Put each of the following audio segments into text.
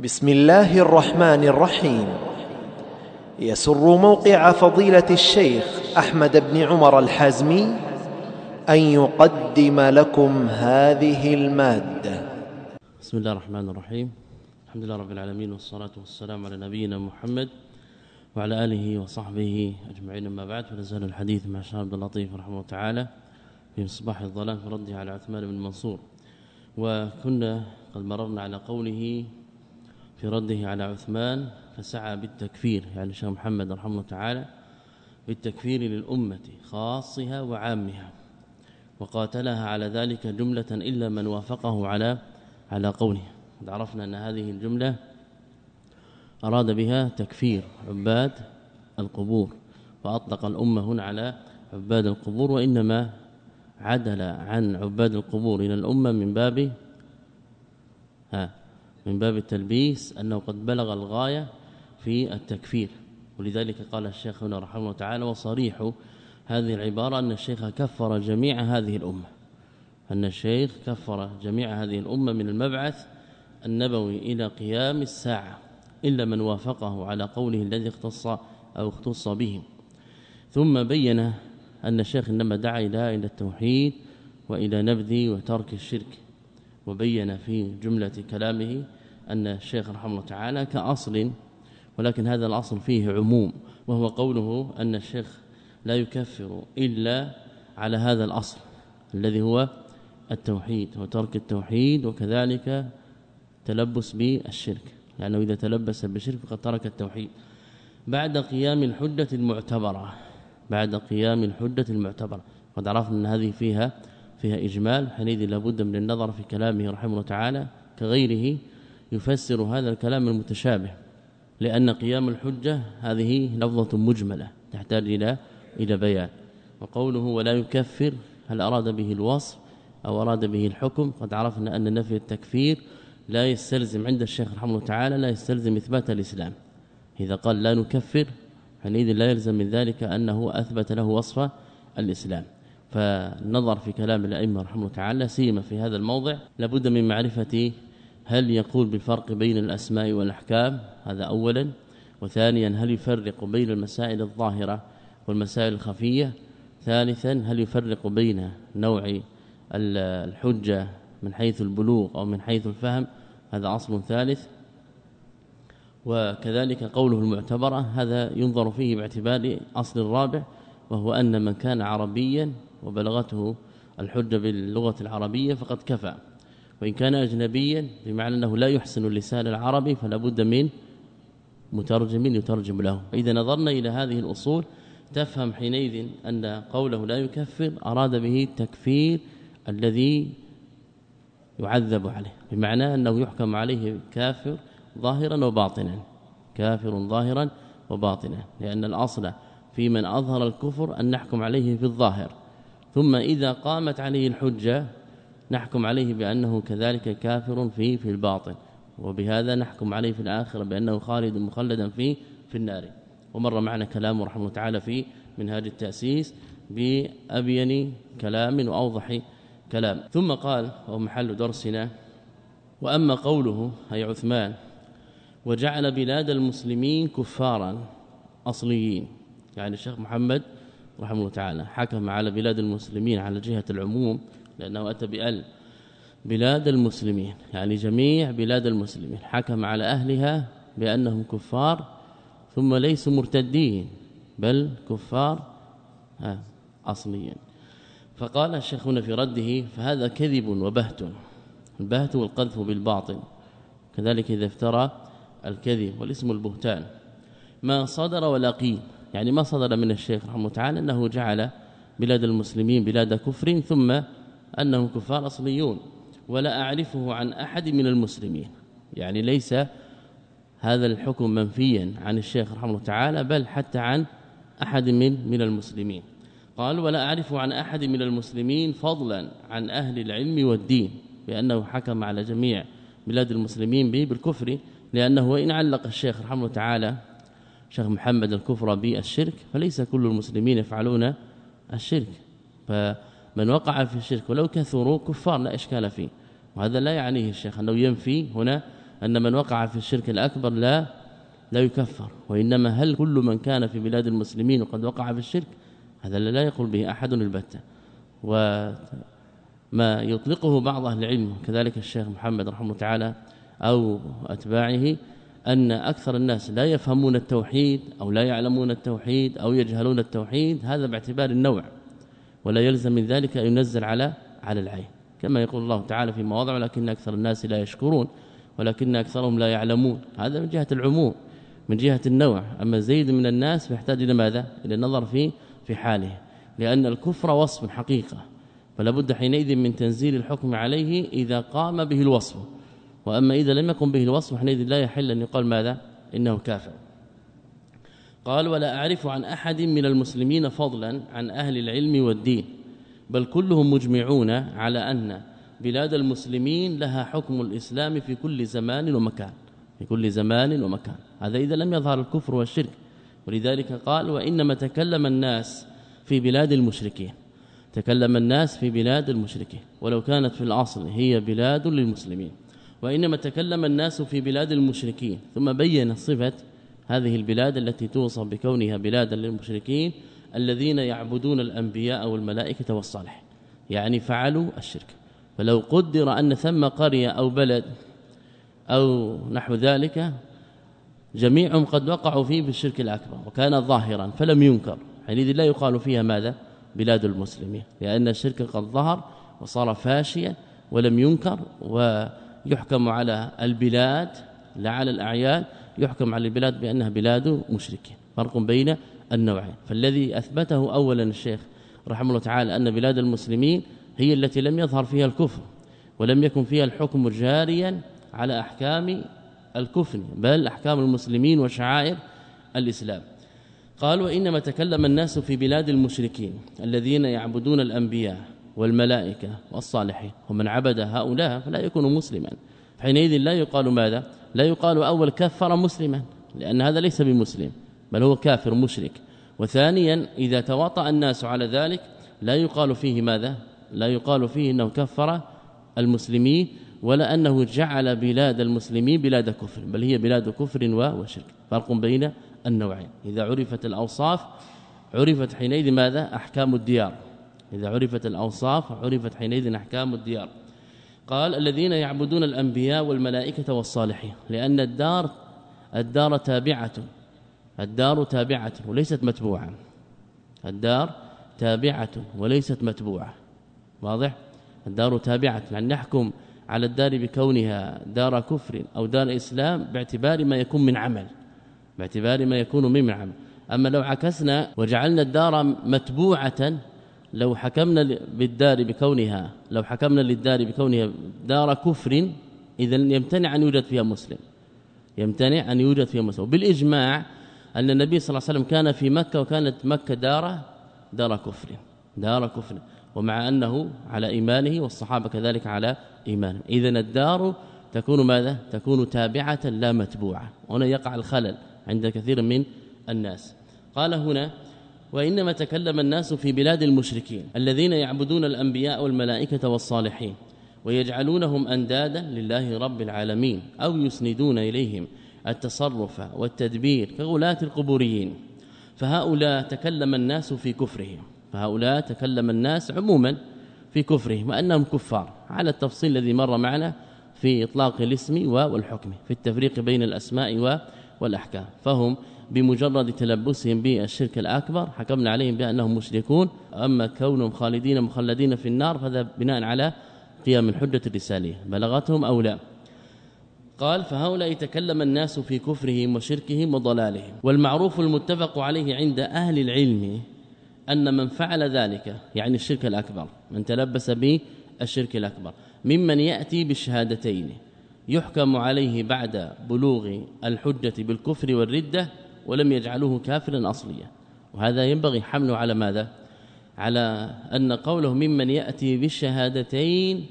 بسم الله الرحمن الرحيم. يسر موقع فضيلة الشيخ أحمد بن عمر الحازمي أن يقدم لكم هذه المادة. بسم الله الرحمن الرحيم. الحمد لله رب العالمين والصلاة والسلام على نبينا محمد وعلى آله وصحبه أجمعين. أما بعد فنزال الحديث مع الشيخ عبد اللطيف رحمه الله تعالى في مصباح الظلام في رده على عثمان بن منصور. وكنا قد مررنا على قوله في رده على عثمان فسعى بالتكفير يعني الشيخ محمد رحمه الله تعالى بالتكفير للأمة خاصها وعامها وقاتلها على ذلك جملة إلا من وافقه على على قوله. عرفنا أن هذه الجملة أراد بها تكفير عباد القبور فأطلق الأمة هنا على عباد القبور وإنما عدل عن عباد القبور إلى الأمة من باب ها من باب التلبيس أنه قد بلغ الغاية في التكفير. ولذلك قال الشيخ هنا رحمه الله تعالى وصريح هذه العبارة أن الشيخ كفر جميع هذه الأمة. أن الشيخ كفر جميع هذه الأمة من المبعث النبوي إلى قيام الساعة إلا من وافقه على قوله الذي اختص أو اختص به. ثم بين أن الشيخ إنما دعا إلى التوحيد وإلى نبذ وترك الشرك. وبين في جملة كلامه أن الشيخ رحمه الله تعالى كأصل ولكن هذا الأصل فيه عموم وهو قوله أن الشيخ لا يكفر إلا على هذا الأصل الذي هو التوحيد وترك التوحيد وكذلك تلبس بالشرك لأنه إذا تلبس بالشرك فقد ترك التوحيد. بعد قيام الحجة المعتبرة بعد قيام الحجة المعتبرة قد عرفنا أن هذه فيها فيها إجمال حينئذ لابد من النظر في كلامه رحمه الله تعالى كغيره يفسر هذا الكلام المتشابه لأن قيام الحجة هذه لفظة مجملة تحتاج إلى إلى بيان. وقوله ولا يكفر هل أراد به الوصف أو أراد به الحكم؟ قد عرفنا أن نفي التكفير لا يستلزم عند الشيخ رحمه الله تعالى لا يستلزم إثبات الإسلام. إذا قال لا نكفر حينئذ لا يلزم من ذلك أنه أثبت له وصف الإسلام. فالنظر في كلام الأئمة رحمه الله تعالى سيما في هذا الموضع لابد من معرفة هل يقول بالفرق بين الأسماء والأحكام هذا اولا. وثانيا هل يفرق بين المسائل الظاهرة والمسائل الخفية؟ ثالثا هل يفرق بين نوع الحجة من حيث البلوغ أو من حيث الفهم؟ هذا أصل ثالث. وكذلك قوله المعتبرة هذا ينظر فيه باعتبار أصل الرابع وهو أن من كان عربيا وبلغته الحجة باللغة العربية فقد كفى. وإن كان اجنبيا بمعنى أنه لا يحسن اللسان العربي فلا بد من مترجم يترجم له. اذا نظرنا إلى هذه الأصول تفهم حينئذ أن قوله لا يكفر أراد به التكفير الذي يعذب عليه. بمعنى أنه يحكم عليه كافر ظاهرا وباطنا. كافر ظاهرا وباطنا. لأن الأصل في من أظهر الكفر أن نحكم عليه في الظاهر. ثم إذا قامت عليه الحجة نحكم عليه بأنه كذلك كافر في في الباطن وبهذا نحكم عليه في الآخرة بأنه خالد مخلدا في في النار. ومر معنا كلامه رحمه الله تعالى في منهاج التأسيس بأبين كلام وأوضح كلام. ثم قال وهو محل درسنا وأما قوله أي عثمان وجعل بلاد المسلمين كفارا أصليين. يعني الشيخ محمد رحمه الله تعالى. حكم على بلاد المسلمين على جهة العموم لأنه أتى بأل بلاد المسلمين يعني جميع بلاد المسلمين. حكم على أهلها بأنهم كفار ثم ليسوا مرتدين بل كفار اصليا فقال الشيخ هنا في رده فهذا كذب وبهت. البهت والقذف بالباطل. كذلك إذا افترى الكذب والاسم البهتان. ما صدر ولا قيل. يعني ما صدر من الشيخ رحمه الله تعالى أنه جعل بلاد المسلمين بلاد كفر ثم أنهم كفار أصليون ولا أعرفه عن أحد من المسلمين. يعني ليس هذا الحكم منفيا عن الشيخ رحمه الله تعالى بل حتى عن أحد من من المسلمين. قال ولا أعرف عن أحد من المسلمين فضلا عن أهل العلم والدين بأنه حكم على جميع بلاد المسلمين به بالكفر لأنه وان علق الشيخ رحمه الله تعالى شيخ محمد الكفر بالشرك فليس كل المسلمين يفعلون الشرك. فمن وقع في الشرك ولو كثروا كفار لا إشكال فيه. وهذا لا يعنيه الشيخ أنه ينفي هنا أن من وقع في الشرك الأكبر لا لا يكفر. وإنما هل كل من كان في بلاد المسلمين وقد وقع في الشرك؟ هذا لا يقول به أحد البتة. وما يطلقه بعض أهل العلم كذلك الشيخ محمد رحمه الله تعالى أو أتباعه أن أكثر الناس لا يفهمون التوحيد أو لا يعلمون التوحيد أو يجهلون التوحيد هذا باعتبار النوع ولا يلزم من ذلك أن ينزل على على العين. كما يقول الله تعالى في مواضع ولكن أكثر الناس لا يشكرون ولكن أكثرهم لا يعلمون. هذا من جهة العموم من جهة النوع. أما زيد من الناس فيحتاج إلى ماذا؟ إلى النظر في في حاله لأن الكفر وصف حقيقة فلا بد حينئذ من تنزيل الحكم عليه إذا قام به الوصف. وأما إذا لم يقم به الوصف حينئذ لا يحل أن يقال ماذا؟ إنه كافر. قال ولا أعرف عن أحد من المسلمين فضلا عن أهل العلم والدين بل كلهم مجمعون على أن بلاد المسلمين لها حكم الإسلام في كل زمان ومكان في كل زمان ومكان. هذا إذا لم يظهر الكفر والشرك. ولذلك قال وإنما تكلم الناس في بلاد المشركين. تكلم الناس في بلاد المشركين ولو كانت في الأصل هي بلاد للمسلمين. وإنما تكلم الناس في بلاد المشركين. ثم بين صفة هذه البلاد التي توصف بكونها بلادا للمشركين الذين يعبدون الأنبياء والملائكة والصالح. يعني فعلوا الشرك. فلو قدر أن ثم قرية أو بلد أو نحو ذلك جميعهم قد وقعوا فيه بالشرك الأكبر وكان ظاهرا فلم ينكر. حينئذ لا يقال فيها ماذا؟ بلاد المسلمين. لأن الشرك قد ظهر وصار فاشيا ولم ينكر ويحكم على البلاد لا على الأعيان يحكم على البلاد بأنها بلاد مشركين فرق بين النوعين. فالذي أثبته أولا الشيخ رحمه الله تعالى أن بلاد المسلمين هي التي لم يظهر فيها الكفر ولم يكن فيها الحكم جاريا على أحكام الكفر بل أحكام المسلمين وشعائر الإسلام. قال وإنما تكلم الناس في بلاد المشركين الذين يعبدون الأنبياء والملائكة والصالحين ومن عبد هؤلاء فلا يكون مسلما. حينئذ لا يقال ماذا؟ لا يقال أول كفر مسلما لأن هذا ليس بمسلم بل هو كافر مشرك. وثانيا إذا تواطأ الناس على ذلك لا يقال فيه ماذا؟ لا يقال فيه إنه كفر المسلمين ولا أنه جعل بلاد المسلمين بلاد كفر بل هي بلاد كفر وشرك. فرق بين النوعين. إذا عرفت الأوصاف عرفت حينئذ ماذا؟ أحكام الديار. إذا عرفت الأوصاف عرفت حينئذ أحكام الديار. قال الذين يعبدون الأنبياء والملائكة والصالحين لأن الدار الدار تابعة الدار تابعة وليست متبوعة. الدار تابعة وليست متبوعة. واضح؟ الدار تابعة يعني نحكم على الدار بكونها دار كفر أو دار إسلام باعتبار ما يكون من عمل باعتبار ما يكون من عمل. أما لو عكسنا وجعلنا الدار متبوعة لو حكمنا بالدار بكونها لو حكمنا للدار بكونها دار كفر اذا يمتنع أن يوجد فيها مسلم. يمتنع أن يوجد فيها مسلم. بالاجماع أن النبي صلى الله عليه وسلم كان في مكة وكانت مكة دار دار كفر دار كفر. ومع أنه على إيمانه والصحابة كذلك على إيمانهم إذا الدار تكون ماذا؟ تكون تابعة لا متبوعة. هنا يقع الخلل عند كثير من الناس. قال هنا وإنما تكلم الناس في بلاد المشركين الذين يعبدون الأنبياء والملائكة والصالحين ويجعلونهم أندادا لله رب العالمين أو يسندون إليهم التصرف والتدبير كغلاة القبوريين. فهؤلاء تكلم الناس في كفرهم. فهؤلاء تكلم الناس عموما في كفرهم وأنهم كفار على التفصيل الذي مر معنا في إطلاق الاسم والحكم في التفريق بين الأسماء والأحكام. فهم بمجرد تلبسهم بالشرك الأكبر حكمنا عليهم بأنهم مشركون. أما كونهم خالدين مخلدين في النار فهذا بناء على قيام الحجة الرسالية. بلغتهم أو لا؟ قال فهؤلاء تكلم الناس في كفرهم وشركهم وضلالهم. والمعروف المتفق عليه عند أهل العلم أن من فعل ذلك يعني الشرك الأكبر من تلبس به الشرك الأكبر ممن يأتي بالشهادتين يحكم عليه بعد بلوغ الحجة بالكفر والردة ولم يجعلوه كافرا أصليا. وهذا ينبغي حمله على ماذا؟ على أن قوله ممن يأتي بالشهادتين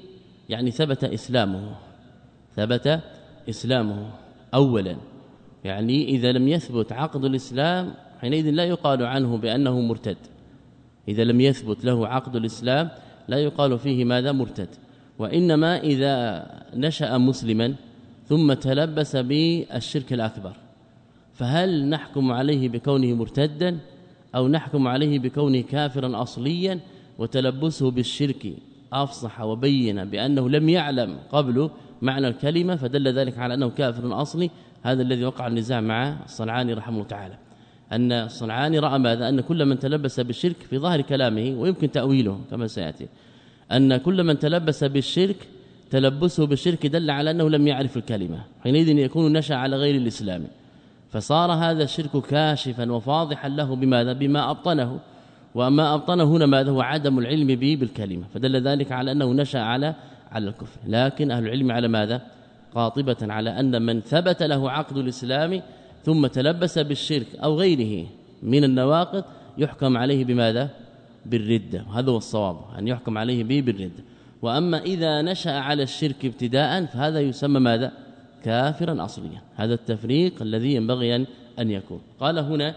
يعني ثبت إسلامه. ثبت إسلامه اولا. يعني إذا لم يثبت عقد الإسلام حينئذ لا يقال عنه بأنه مرتد. إذا لم يثبت له عقد الإسلام لا يقال فيه ماذا؟ مرتد. وإنما إذا نشأ مسلما ثم تلبس بالشرك الأكبر. فهل نحكم عليه بكونه مرتدا أو نحكم عليه بكونه كافرا أصليا وتلبسه بالشرك أفصح وبين بأنه لم يعلم قبل معنى الكلمة فدل ذلك على أنه كافر أصلي؟ هذا الذي وقع النزاع مع الصنعاني رحمه الله تعالى. أن الصنعاني رأى ماذا؟ أن كل من تلبس بالشرك في ظاهر كلامه ويمكن تأويله كما سيأتي. أن كل من تلبس بالشرك تلبسه بالشرك دل على أنه لم يعرف الكلمة. حينئذ يكون نشأ على غير الإسلام. فصار هذا الشرك كاشفا وفاضحا له بماذا؟ بما أبطنه. وما أبطنه هنا ماذا؟ هو عدم العلم به بالكلمة. فدل ذلك على أنه نشأ على على الكفر. لكن أهل العلم على ماذا؟ قاطبة على أن من ثبت له عقد الإسلام ثم تلبس بالشرك أو غيره من النواقض يحكم عليه بماذا؟ بالرده وهذا هو الصواب أن يحكم عليه به بالرده وأما إذا نشأ على الشرك ابتداء فهذا يسمى ماذا؟ كافرا اصليا. هذا التفريق الذي ينبغي ان يكون. قال هنا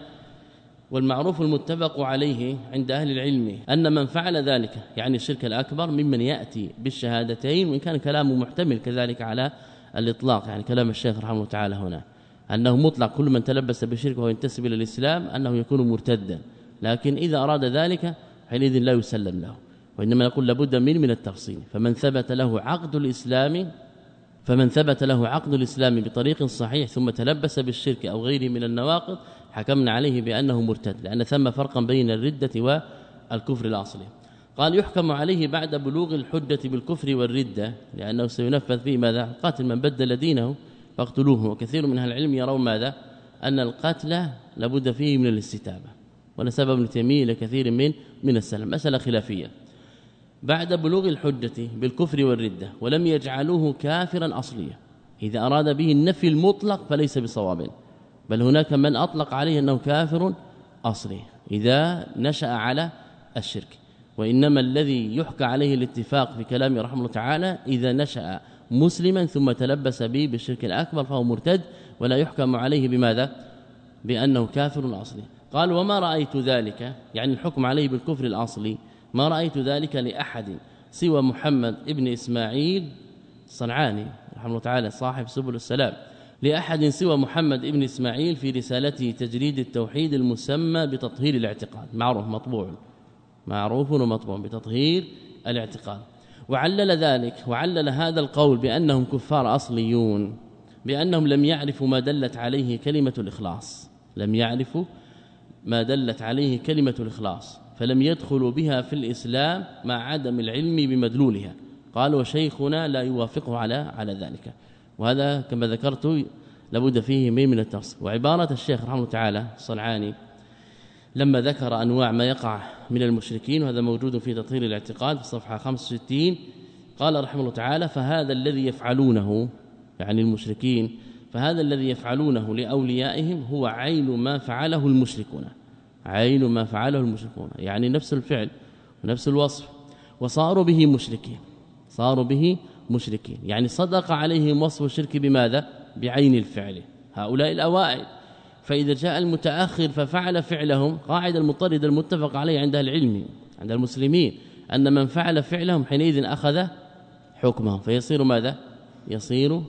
والمعروف المتفق عليه عند أهل العلم أن من فعل ذلك يعني الشرك الأكبر ممن يأتي بالشهادتين وإن كان كلامه محتمل كذلك على الإطلاق يعني كلام الشيخ رحمه الله تعالى هنا. أنه مطلق كل من تلبس بالشرك وهو ينتسب إلى الإسلام أنه يكون مرتدا. لكن إذا أراد ذلك حينئذ لا يسلم له. وإنما نقول لابد من من التفصيل. فمن ثبت له عقد الإسلام فمن ثبت له عقد الإسلام بطريق صحيح ثم تلبس بالشرك أو غيره من النواقض حكمنا عليه بأنه مرتد لأن ثم فرقا بين الردة والكفر الأصلي. قال يحكم عليه بعد بلوغ الحجة بالكفر والردة لأنه سينفذ فيه ماذا؟ قاتل من بدل دينه فاقتلوه. وكثير من أهل العلم يرون ماذا؟ أن القتل لابد فيه من الاستتابة ولا سبب ابن تيميه لكثير من من السلف مسألة خلافية. بعد بلوغ الحجة بالكفر والردة ولم يجعلوه كافرا اصليا. إذا أراد به النفي المطلق فليس بصواب بل هناك من أطلق عليه أنه كافر أصلي. إذا نشأ على الشرك وإنما الذي يحكى عليه الاتفاق في كلام رحمه الله تعالى إذا نشأ مسلما ثم تلبس به بالشرك الأكبر فهو مرتد ولا يحكم عليه بماذا؟ بأنه كافر أصلي. قال وما رأيت ذلك؟ يعني الحكم عليه بالكفر الأصلي ما رأيت ذلك لأحد سوى محمد ابن إسماعيل صنعاني رحمه الله تعالى صاحب سبل السلام. لأحد سوى محمد ابن إسماعيل في رسالته تجريد التوحيد المسمى بتطهير الاعتقاد. معروف مطبوع. معروف ومطبوع بتطهير الاعتقاد. وعلل ذلك وعلل هذا القول بأنهم كفار أصليون بأنهم لم يعرفوا ما دلت عليه كلمة الإخلاص. لم يعرفوا ما دلت عليه كلمة الإخلاص. فلم يدخلوا بها في الإسلام مع عدم العلم بمدلولها. قال وشيخنا لا يوافقه على على ذلك. وهذا كما ذكرت لابد فيه من من التفصيل وعبارة الشيخ رحمه تعالى الصنعاني لما ذكر أنواع ما يقع من المشركين وهذا موجود في تطهير الاعتقاد في صفحة 65 قال رحمه الله تعالى فهذا الذي يفعلونه يعني المشركين فهذا الذي يفعلونه لأوليائهم هو عين ما فعله المشركون عين ما فعله المشركون يعني نفس الفعل ونفس الوصف. وصاروا به مشركين صاروا به مشركين. يعني صدق عليهم وصف الشرك بماذا؟ بعين الفعل. هؤلاء الأوائل. فإذا جاء المتأخر ففعل فعلهم قاعدة المطرد المتفق عليه عند العلم عند المسلمين أن من فعل فعلهم حينئذ أخذ حكمهم. فيصير ماذا؟ يصير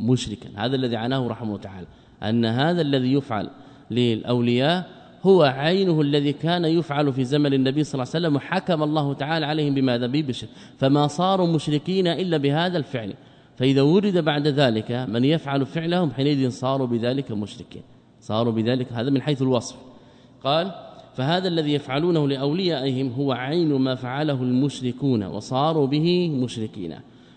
مشركا. هذا الذي عناه رحمه الله تعالى أن هذا الذي يفعل للأولياء هو عينه الذي كان يفعل في زمن النبي صلى الله عليه وسلم وحكم الله تعالى عليهم بماذا ببشر فما صاروا مشركين إلا بهذا الفعل. فإذا ورد بعد ذلك من يفعل فعلهم حينئذ صاروا بذلك مشركين. صاروا بذلك هذا من حيث الوصف. قال فهذا الذي يفعلونه لأوليائهم هو عين ما فعله المشركون وصاروا به مشركين.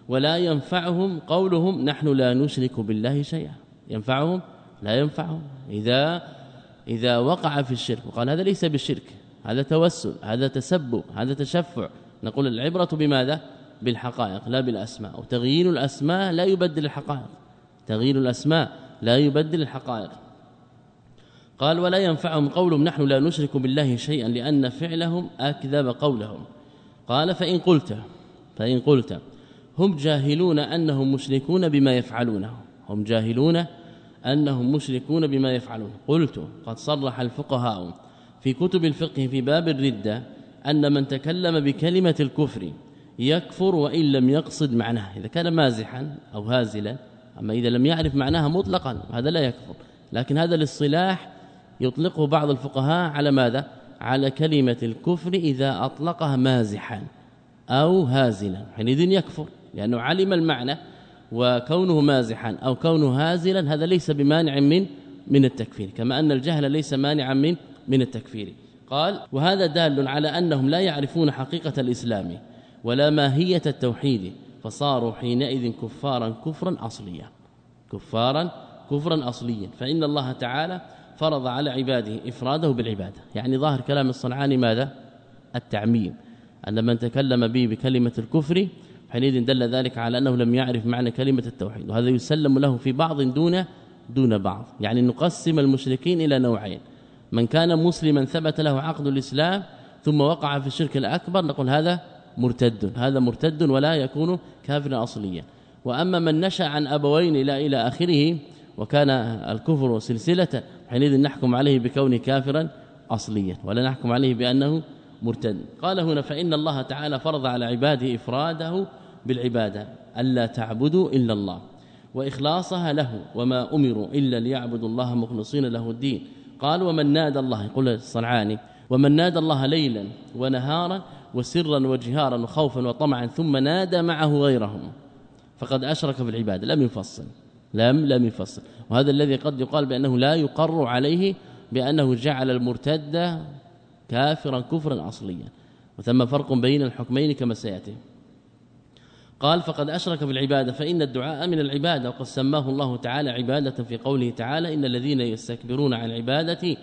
ولا ينفعهم قولهم نحن لا نشرك بالله شيئا. ينفعهم؟ لا ينفعهم. إذا إذا وقع في الشرك وقال هذا ليس بالشرك هذا توسل هذا تسبب هذا تشفع. نقول العبرة بماذا؟ بالحقائق لا بالأسماء. وتغيير الأسماء لا يبدل الحقائق. تغيير الأسماء لا يبدل الحقائق. قال ولا ينفعهم قولهم نحن لا نشرك بالله شيئا لأن فعلهم أكذب قولهم. قال فإن قلت فإن قلت هم جاهلون أنهم مشركون بما يفعلونه هم جاهلون أنهم مشركون بما يفعلون. قلت قد صرح الفقهاء في كتب الفقه في باب الردة أن من تكلم بكلمة الكفر يكفر وإن لم يقصد معناه. إذا كان مازحا أو هازلا أما إذا لم يعرف معناها مطلقا هذا لا يكفر. لكن هذا الاصطلاح يطلقه بعض الفقهاء على ماذا؟ على كلمة الكفر إذا أطلقها مازحا أو هازلا. حينئذ يكفر لأنه علم المعنى وكونه مازحا أو كونه هازلا هذا ليس بمانع من من التكفير كما أن الجهل ليس مانعا من من التكفير. قال وهذا دال على أنهم لا يعرفون حقيقة الإسلام ولا ماهية التوحيد فصاروا حينئذ كفارا كفرا أصليا. كفارا كفرا أصليا. فإن الله تعالى فرض على عباده إفراده بالعبادة. يعني ظاهر كلام الصنعاني ماذا؟ التعميم. أن من تكلم به بكلمة الكفر حينئذ دل ذلك على أنه لم يعرف معنى كلمة التوحيد وهذا يسلم له في بعض دون دون بعض يعني نقسم المشركين إلى نوعين. من كان مسلما ثبت له عقد الإسلام ثم وقع في الشرك الأكبر نقول هذا مرتد هذا مرتد ولا يكون كافرا أصليا. وأما من نشأ عن أبوين إلى إلى آخره وكان الكفر سلسلة حينئذ نحكم عليه بكونه كافرا أصليا ولا نحكم عليه بأنه مرتد. قال هنا فإن الله تعالى فرض على عباده إفراده بالعبادة ألا تعبدوا إلا الله وإخلاصها له وما أمروا إلا ليعبدوا الله مخلصين له الدين. قال ومن نادى الله يقول الصنعاني ومن نادى الله ليلا ونهارا وسرا وجهارا وخوفا وطمعا ثم نادى معه غيرهم. فقد أشرك بالعباده لم يفصل لم لم يفصل. وهذا الذي قد يقال بأنه لا يقر عليه بأنه جعل المرتد كافرا كفرا اصليا. وثم فرق بين الحكمين كما سيأتي. قال فقد أشرك بالعبادة فإن الدعاء من العبادة وقد سماه الله تعالى عبادة في قوله تعالى إن الذين يستكبرون عن عبادتي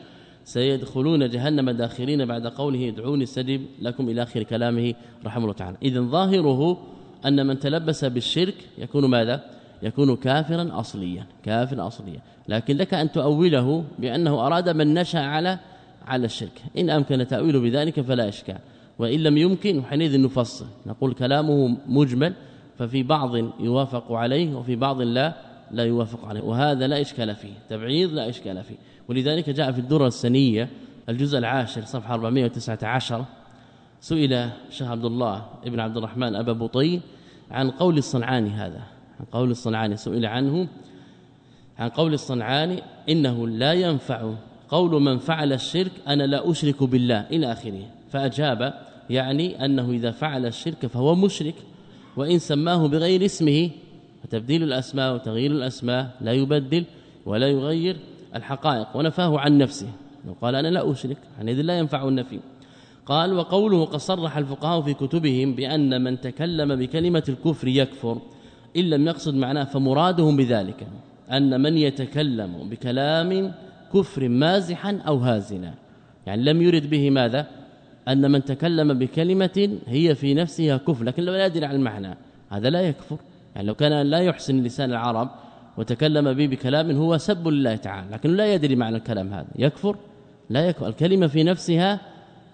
سيدخلون جهنم داخرين بعد قوله ادعوني استجب لكم إلى آخر كلامه. رحمه الله تعالى. اذا ظاهره أن من تلبس بالشرك يكون ماذا؟ يكون كافرا اصليا كافرا اصليا. لكن لك أن تؤوله بأنه أراد من نشأ على على الشرك. إن أمكن تأويله بذلك فلا إشكال. وإن لم يمكن حينئذ نفصل. نقول كلامه مجمل ففي بعض يوافق عليه وفي بعض لا لا يوافق عليه. وهذا لا إشكال فيه تبعيض لا إشكال فيه. ولذلك جاء في الدره السنية الجزء العاشر صفحة 419 سئل شيخ عبد الله ابن عبد الرحمن أبا بطين عن قول الصنعاني هذا. عن قول الصنعاني سئل عنه عن قول الصنعاني إنه لا ينفع قول من فعل الشرك أنا لا أشرك بالله إلى آخره. فأجاب يعني أنه إذا فعل الشرك فهو مشرك وإن سماه بغير اسمه فتبديل الأسماء وتغيير الأسماء لا يبدل ولا يغير الحقائق ونفاه عن نفسه. لو قال أنا لا أشرك يعني لا ينفع النفي. قال وقوله قد صرح الفقهاء في كتبهم بأن من تكلم بكلمة الكفر يكفر إن لم يقصد معناه فمرادهم بذلك أن من يتكلم بكلام كفر مازحا أو هازنا. يعني لم يرد به ماذا؟ أن من تكلم بكلمة هي في نفسها كفر لكن لو لا يدري عن المعنى هذا لا يكفر. يعني لو كان لا يحسن لسان العرب وتكلم به بكلام هو سب لله تعالى لكن لا يدري معنى الكلام هذا. يكفر؟ لا يكفر. الكلمة في نفسها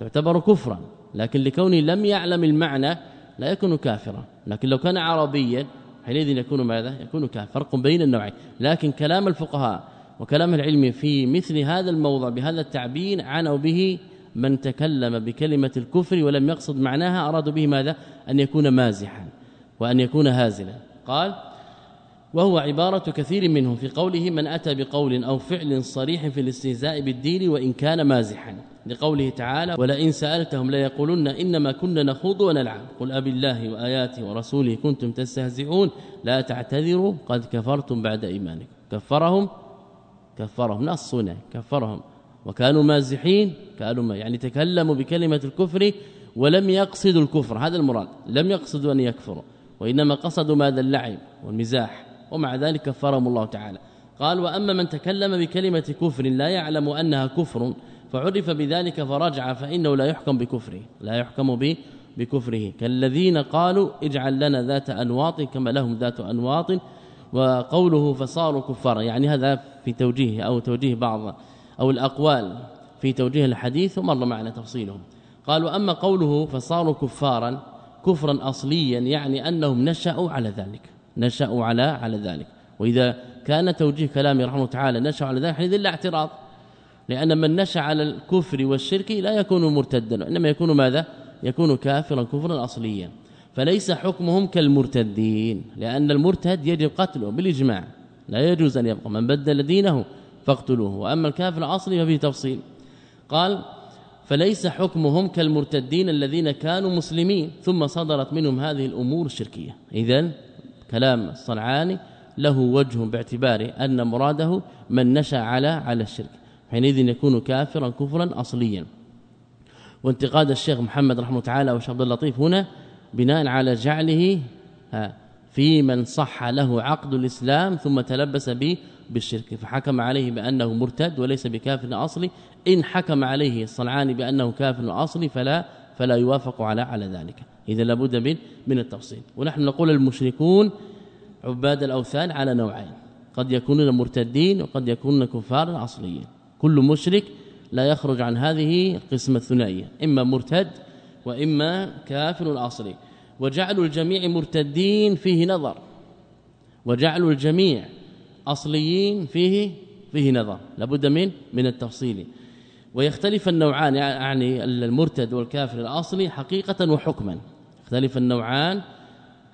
تعتبر كفرا لكن لكونه لم يعلم المعنى لا يكون كافرا. لكن لو كان عربيا حينئذ يكون ماذا؟ يكون فرق بين النوعين. لكن كلام الفقهاء وكلام العلم في مثل هذا الموضع بهذا التعبير عنوا به من تكلم بكلمة الكفر ولم يقصد معناها أرادوا به ماذا؟ أن يكون مازحا وأن يكون هازلا. قال وهو عبارة كثير منهم في قوله من أتى بقول أو فعل صريح في الاستهزاء بالدين وإن كان مازحا. لقوله تعالى ولئن سألتهم ليقولن إنما كنا نخوض ونلعب. قل أبي الله وآياته ورسوله كنتم تستهزئون لا تعتذروا قد كفرتم بعد إيمانكم. كفرهم كفرهم نصنا كفرهم. وكانوا مازحين كانوا يعني تكلموا بكلمة الكفر ولم يقصدوا الكفر هذا المراد لم يقصدوا أن يكفروا وإنما قصدوا ماذا؟ اللعب والمزاح ومع ذلك كفرهم الله تعالى. قال وأما من تكلم بكلمة كفر لا يعلم أنها كفر فعرف بذلك فرجع فإنه لا يحكم بكفره لا يحكم به بكفره. كالذين قالوا اجعل لنا ذات أنواط كما لهم ذات أنواط وقوله فصاروا كفارا. يعني هذا في توجيه أو توجيه بعض أو الأقوال في توجيه الحديث ومر معنا تفصيلهم. قالوا أما قوله فصاروا كفارا كفرا أصليا يعني أنهم نشأوا على ذلك نشأوا على على ذلك. وإذا كان توجيه كلامه رحمه تعالى نشأوا على ذلك حينئذ لا اعتراض لأن من نشأ على الكفر والشرك لا يكون مرتدا انما يكون ماذا؟ يكون كافرا كفرا أصليا. فليس حكمهم كالمرتدين لأن المرتد يجب قتله بالإجماع لا يجوز أن يبقى من بدل دينه. فاقتلوه. وأما الكافر الاصلي ففيه تفصيل. قال فليس حكمهم كالمرتدين الذين كانوا مسلمين ثم صدرت منهم هذه الأمور الشركية. اذا كلام الصنعاني له وجه باعتبار أن مراده من نشأ على على الشرك. حينئذ يكون كافرا كفرا اصليا. وانتقاد الشيخ محمد رحمه تعالى وشيخ عبد اللطيف هنا بناء على جعله في من صح له عقد الإسلام ثم تلبس به بالشرك فحكم عليه بأنه مرتد وليس بكافر اصلي إن حكم عليه الصنعاني بأنه كافر اصلي فلا فلا يوافق على على ذلك. إذا لابد من من التفصيل. ونحن نقول المشركون عباد الأوثان على نوعين. قد يكونون مرتدين وقد يكونون كفارا أصليين. كل مشرك لا يخرج عن هذه القسمة الثنائية. إما مرتد وإما كافر اصلي وجعل الجميع مرتدين فيه نظر. وجعل الجميع أصليين فيه فيه نظر. لابد من من التفصيل. ويختلف النوعان يعني المرتد والكافر الأصلي حقيقة وحكما. يختلف النوعان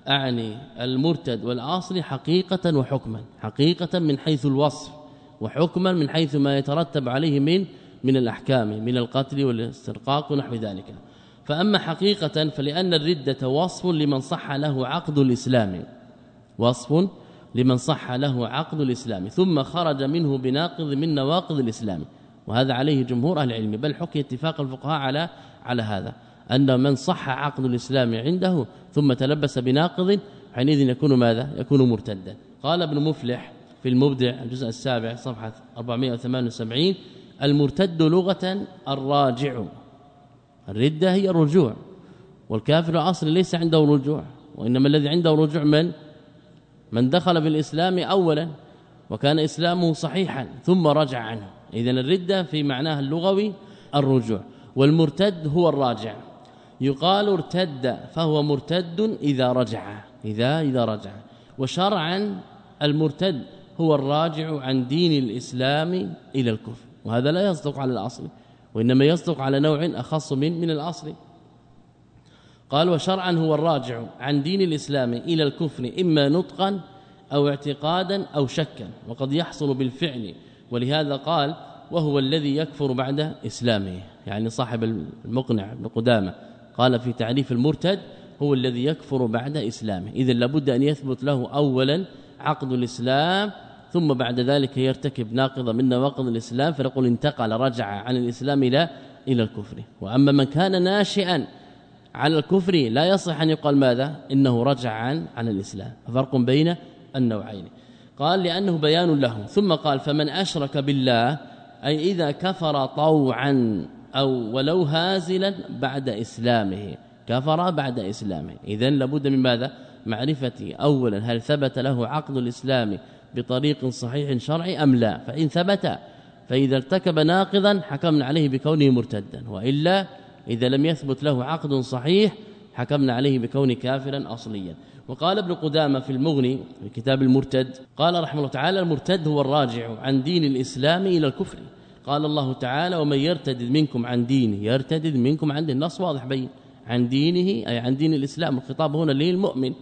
اعني المرتد والأصلي حقيقة وحكما. حقيقة من حيث الوصف وحكما من حيث ما يترتب عليه من من الأحكام من القتل والاسترقاق ونحو ذلك. فأما حقيقة فلأن الردة وصف لمن صح له عقد الإسلام. وصف لمن صح له عقد الإسلام ثم خرج منه بناقض من نواقض الإسلام. وهذا عليه جمهور أهل العلم بل حكي اتفاق الفقهاء على على هذا. أن من صح عقد الإسلام عنده ثم تلبس بناقض حينئذ يكون ماذا؟ يكون مرتدا. قال ابن مفلح في المبدع الجزء السابع صفحة 478 المرتد لغة الراجع. الردة هي الرجوع والكافر الأصل ليس عنده رجوع وإنما الذي عنده رجوع من؟ من دخل بالإسلام اولا وكان إسلامه صحيحا ثم رجع عنه. اذا الردة في معناها اللغوي الرجوع والمرتد هو الراجع. يقال ارتد فهو مرتد إذا رجع إذا إذا رجع. وشرعا المرتد هو الراجع عن دين الإسلام إلى الكفر وهذا لا يصدق على الأصل وإنما يصدق على نوع أخص من من الأصل. قال وشرعا هو الراجع عن دين الإسلام إلى الكفر إما نطقا أو اعتقادا أو شكا وقد يحصل بالفعل. ولهذا قال وهو الذي يكفر بعد إسلامه يعني صاحب المقنع ابن قدامه قال في تعريف المرتد هو الذي يكفر بعد إسلامه. إذا لابد أن يثبت له اولا عقد الإسلام ثم بعد ذلك يرتكب ناقضه من نواقض الإسلام فنقول انتقل رجع عن الإسلام إلى إلى الكفر. وأما من كان ناشئا على الكفر لا يصح أن يقال ماذا؟ إنه رجع عن عن الإسلام. فرق بين النوعين. قال لأنه بيان له ثم قال فمن أشرك بالله أي إذا كفر طوعا أو ولو هازلا بعد إسلامه. كفر بعد إسلامه. اذا لابد من ماذا؟ معرفه اولا هل ثبت له عقد الإسلام بطريق صحيح شرعي أم لا؟ فإن ثبت فإذا ارتكب ناقضا حكمنا عليه بكونه مرتدا. وإلا إذا لم يثبت له عقد صحيح حكمنا عليه بكون كافرا اصليا. وقال ابن قدامة في المغني في كتاب المرتد قال رحمه الله تعالى المرتد هو الراجع عن دين الإسلام إلى الكفر. قال الله تعالى ومن يرتد منكم عن دينه يرتد منكم عن النص واضح بين. عن دينه أي عن دين الإسلام. الخطاب هنا للمؤمن.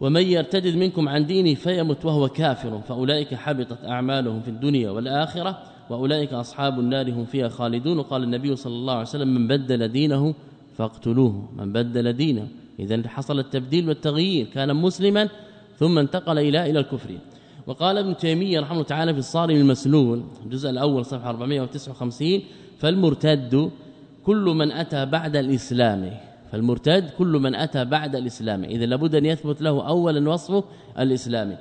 ومن يرتد منكم عن دينه فيمت وهو كافر فأولئك حبطت أعمالهم في الدنيا والآخرة وأولئك أصحاب النار هم فيها خالدون. وقال النبي صلى الله عليه وسلم من بدل دينه فاقتلوه. من بدل دينه. اذا حصل التبديل والتغيير. كان مسلما ثم انتقل إلى إلى الكفر. وقال ابن تيمية رحمه الله تعالى في الصارم المسلول الجزء الأول صفحة 459 فالمرتد كل من أتى بعد الإسلام. فالمرتد كل من أتى بعد الإسلام. اذا لابد أن يثبت له اولا وصفه الاسلامي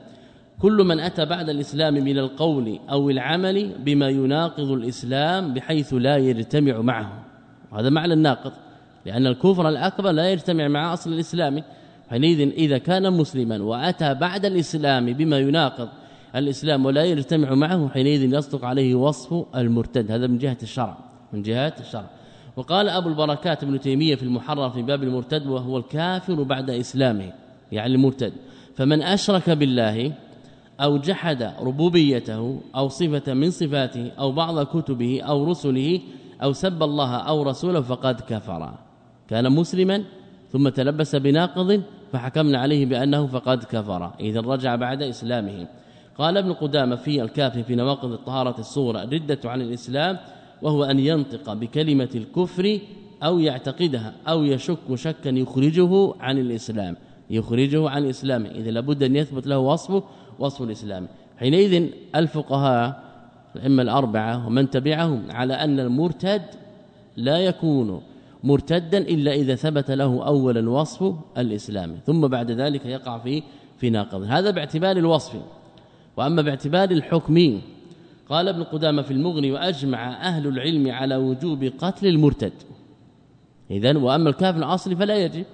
كل من أتى بعد الإسلام من القول أو العمل بما يناقض الإسلام بحيث لا يجتمع معه. هذا معنى الناقض لأن الكفر الأكبر لا يجتمع مع أصل الإسلام. حينئذ إذا كان مسلما وأتى بعد الإسلام بما يناقض الإسلام ولا يجتمع معه حينئذ يصدق عليه وصف المرتد. هذا من جهة الشرع من جهة الشرع. وقال أبو البركات ابن تيمية في المحرر في باب المرتد وهو الكافر بعد إسلامه يعني المرتد. فمن أشرك بالله أو جحد ربوبيته أو صفة من صفاته أو بعض كتبه أو رسله أو سب الله أو رسوله فقد كفر. كان مسلما ثم تلبس بناقض فحكمنا عليه بأنه فقد كفر. اذا رجع بعد إسلامه. قال ابن قدامة في الكافي في نواقض الطهارة الصغرى ردة عن الإسلام وهو أن ينطق بكلمة الكفر أو يعتقدها أو يشك شكا يخرجه عن الإسلام. يخرجه عن الإسلام إذا لابد أن يثبت له وصفه وصف الإسلام. حينئذ الفقهاء الأئمة الأربعة ومن تبعهم على أن المرتد لا يكون مرتدا إلا إذا ثبت له اولا وصف الإسلام ثم بعد ذلك يقع في في ناقض. هذا باعتبار الوصف. وأما باعتبار الحكم قال ابن قدامة في المغني وأجمع أهل العلم على وجوب قتل المرتد. اذا وأما الكافر الأصلي فلا يجب.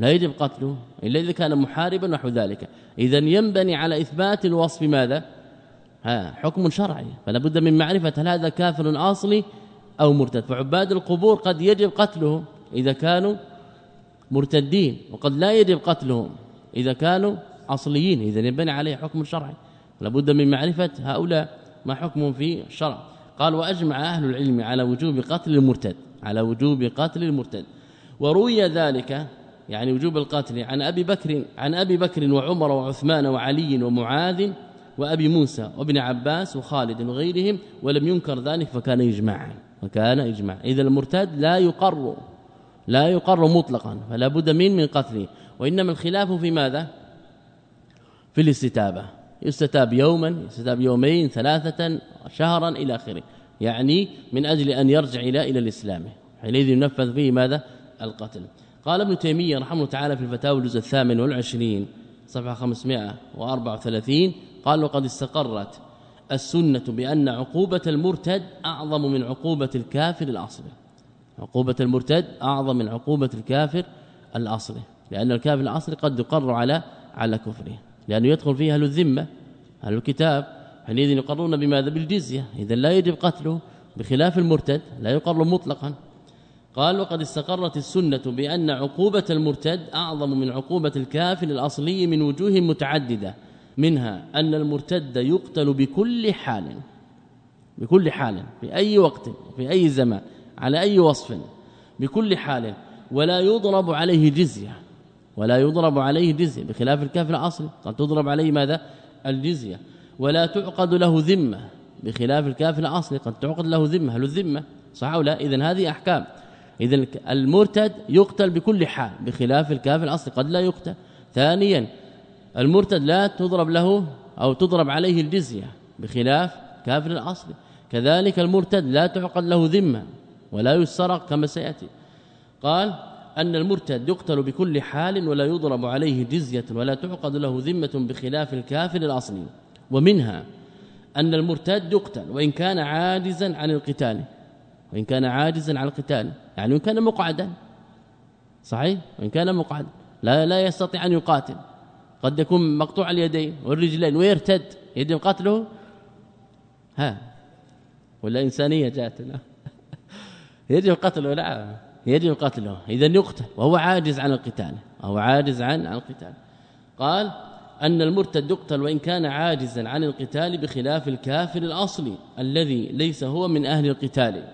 لا يجب قتله إلا إذا كان محاربا نحو ذلك. اذا ينبني على إثبات الوصف ماذا؟ ها حكم شرعي. فلا بد من معرفة هل هذا كافر أصلي أو مرتد. فعباد القبور قد يجب قتلهم إذا كانوا مرتدين وقد لا يجب قتلهم إذا كانوا أصليين. اذا ينبني عليه حكم شرعي. لابد من معرفة هؤلاء ما حكمهم في الشرع. قال وأجمع أهل العلم على وجوب قتل المرتد على وجوب قتل المرتد. وروي ذلك يعني وجوب القتل. عن أبي بكر عن أبي بكر وعمر وعثمان وعلي ومعاذ وأبي موسى وابن عباس وخالد وغيرهم ولم ينكر ذلك فكان اجماعا. وكان اجماع إذا المرتد لا يقر لا يقر مطلقا فلا بد من من قتله. وإنما الخلاف في ماذا؟ في الاستتابة. يستتاب يوما يستتاب يومين ثلاثة شهرا إلى آخره. يعني من أجل أن يرجع إلى إلى الإسلام. حينئذ ينفذ فيه ماذا؟ القتل. قال ابن تيمية رحمه الله تعالى في الفتاوى الجزء الثامن والعشرين صفحة 534 قال وقد استقرت السنة بأن عقوبة المرتد أعظم من عقوبة الكافر الأصلي. عقوبة المرتد أعظم من عقوبة الكافر الأصلي لأن الكافر الأصلي قد يقر على على كفره لأنه يدخل فيه أهل الذمة أهل الكتاب حينئذ يقرون بماذا؟ بالجزية اذا لا يجب قتله بخلاف المرتد لا يقر مطلقا. قال وقد استقرت السنة بأن عقوبة المرتد أعظم من عقوبة الكافر الأصلي من وجوه متعددة منها أن المرتد يقتل بكل حال بكل حال في أي وقت في أي زمان على أي وصف بكل حال ولا يضرب عليه جزية ولا يضرب عليه جزية بخلاف الكافر الأصلي قد تضرب عليه ماذا؟ الجزية ولا تعقد له ذمة بخلاف الكافر الأصلي قد تعقد له ذمة هل الذمة؟ صح أو لا؟ اذا هذه أحكام. إذا المرتد يقتل بكل حال بخلاف الكافر الأصلي قد لا يقتل. ثانيا المرتد لا تضرب له أو تضرب عليه الجزية بخلاف كافر الأصلي. كذلك المرتد لا تعقد له ذمة ولا يسرق كما سيأتي. قال أن المرتد يقتل بكل حال ولا يضرب عليه جزية ولا تعقد له ذمة بخلاف الكافر الأصلي. ومنها أن المرتد يقتل وإن كان عاجزا عن القتال. وإن كان عاجزا عن القتال. يعني وإن كان مقعدا. صحيح؟ وإن كان مقعدا. لا لا يستطيع أن يقاتل. قد يكون مقطوع اليدين والرجلين ويرتد. يجب قتله؟ ها. ولا إنسانية جاءتنا يجب قتله لا. يجب قتله. اذا يقتل. وهو عاجز عن القتال. أو عاجز عن عن القتال. قال أن المرتد يقتل وإن كان عاجزا عن القتال بخلاف الكافر الأصلي الذي ليس هو من أهل القتال.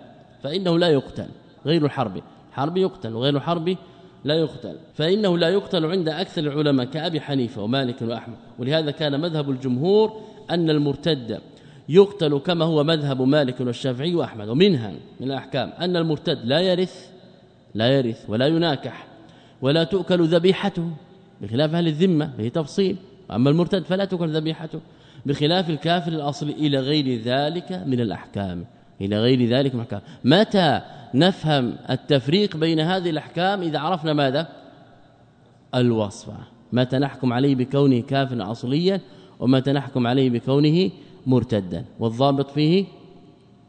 فإنه لا يقتل. غير الحرب. حرب يقتل وغير الحرب لا يقتل. فإنه لا يقتل عند أكثر العلماء كأبي حنيفة ومالك وأحمد. ولهذا كان مذهب الجمهور أن المرتد يقتل كما هو مذهب مالك والشافعي وأحمد. ومنها من الأحكام أن المرتد لا يرث لا يرث ولا يناكح ولا تؤكل ذبيحته بخلاف أهل الذمة به تفصيل. اما المرتد فلا تؤكل ذبيحته بخلاف الكافر الاصلي إلى غير ذلك من الأحكام. إلى غير ذلك من الاحكام متى نفهم التفريق بين هذه الأحكام؟ إذا عرفنا ماذا؟ الوصف. متى نحكم عليه بكونه كافرا اصليا ومتى نحكم عليه بكونه مرتدا. والضابط فيه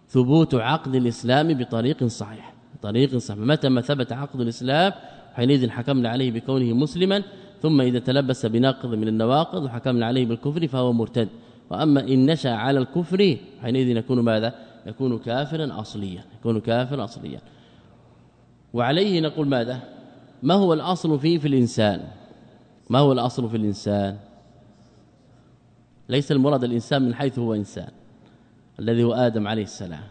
ثبوت عقد الإسلام بطريق صحيح. طريق صحيح. متى ما ثبت عقد الإسلام حينئذ حكمنا عليه بكونه مسلما ثم إذا تلبس بناقض من النواقض وحكمنا عليه بالكفر فهو مرتد. وأما إن نشأ على الكفر حينئذ يكون ماذا؟ يكون كافرا اصليا يكون كافرا اصليا. وعليه نقول ماذا؟ ما هو الأصل فيه في الإنسان؟ ما هو الأصل في الإنسان؟ ليس المراد الإنسان من حيث هو إنسان الذي هو آدم عليه السلام.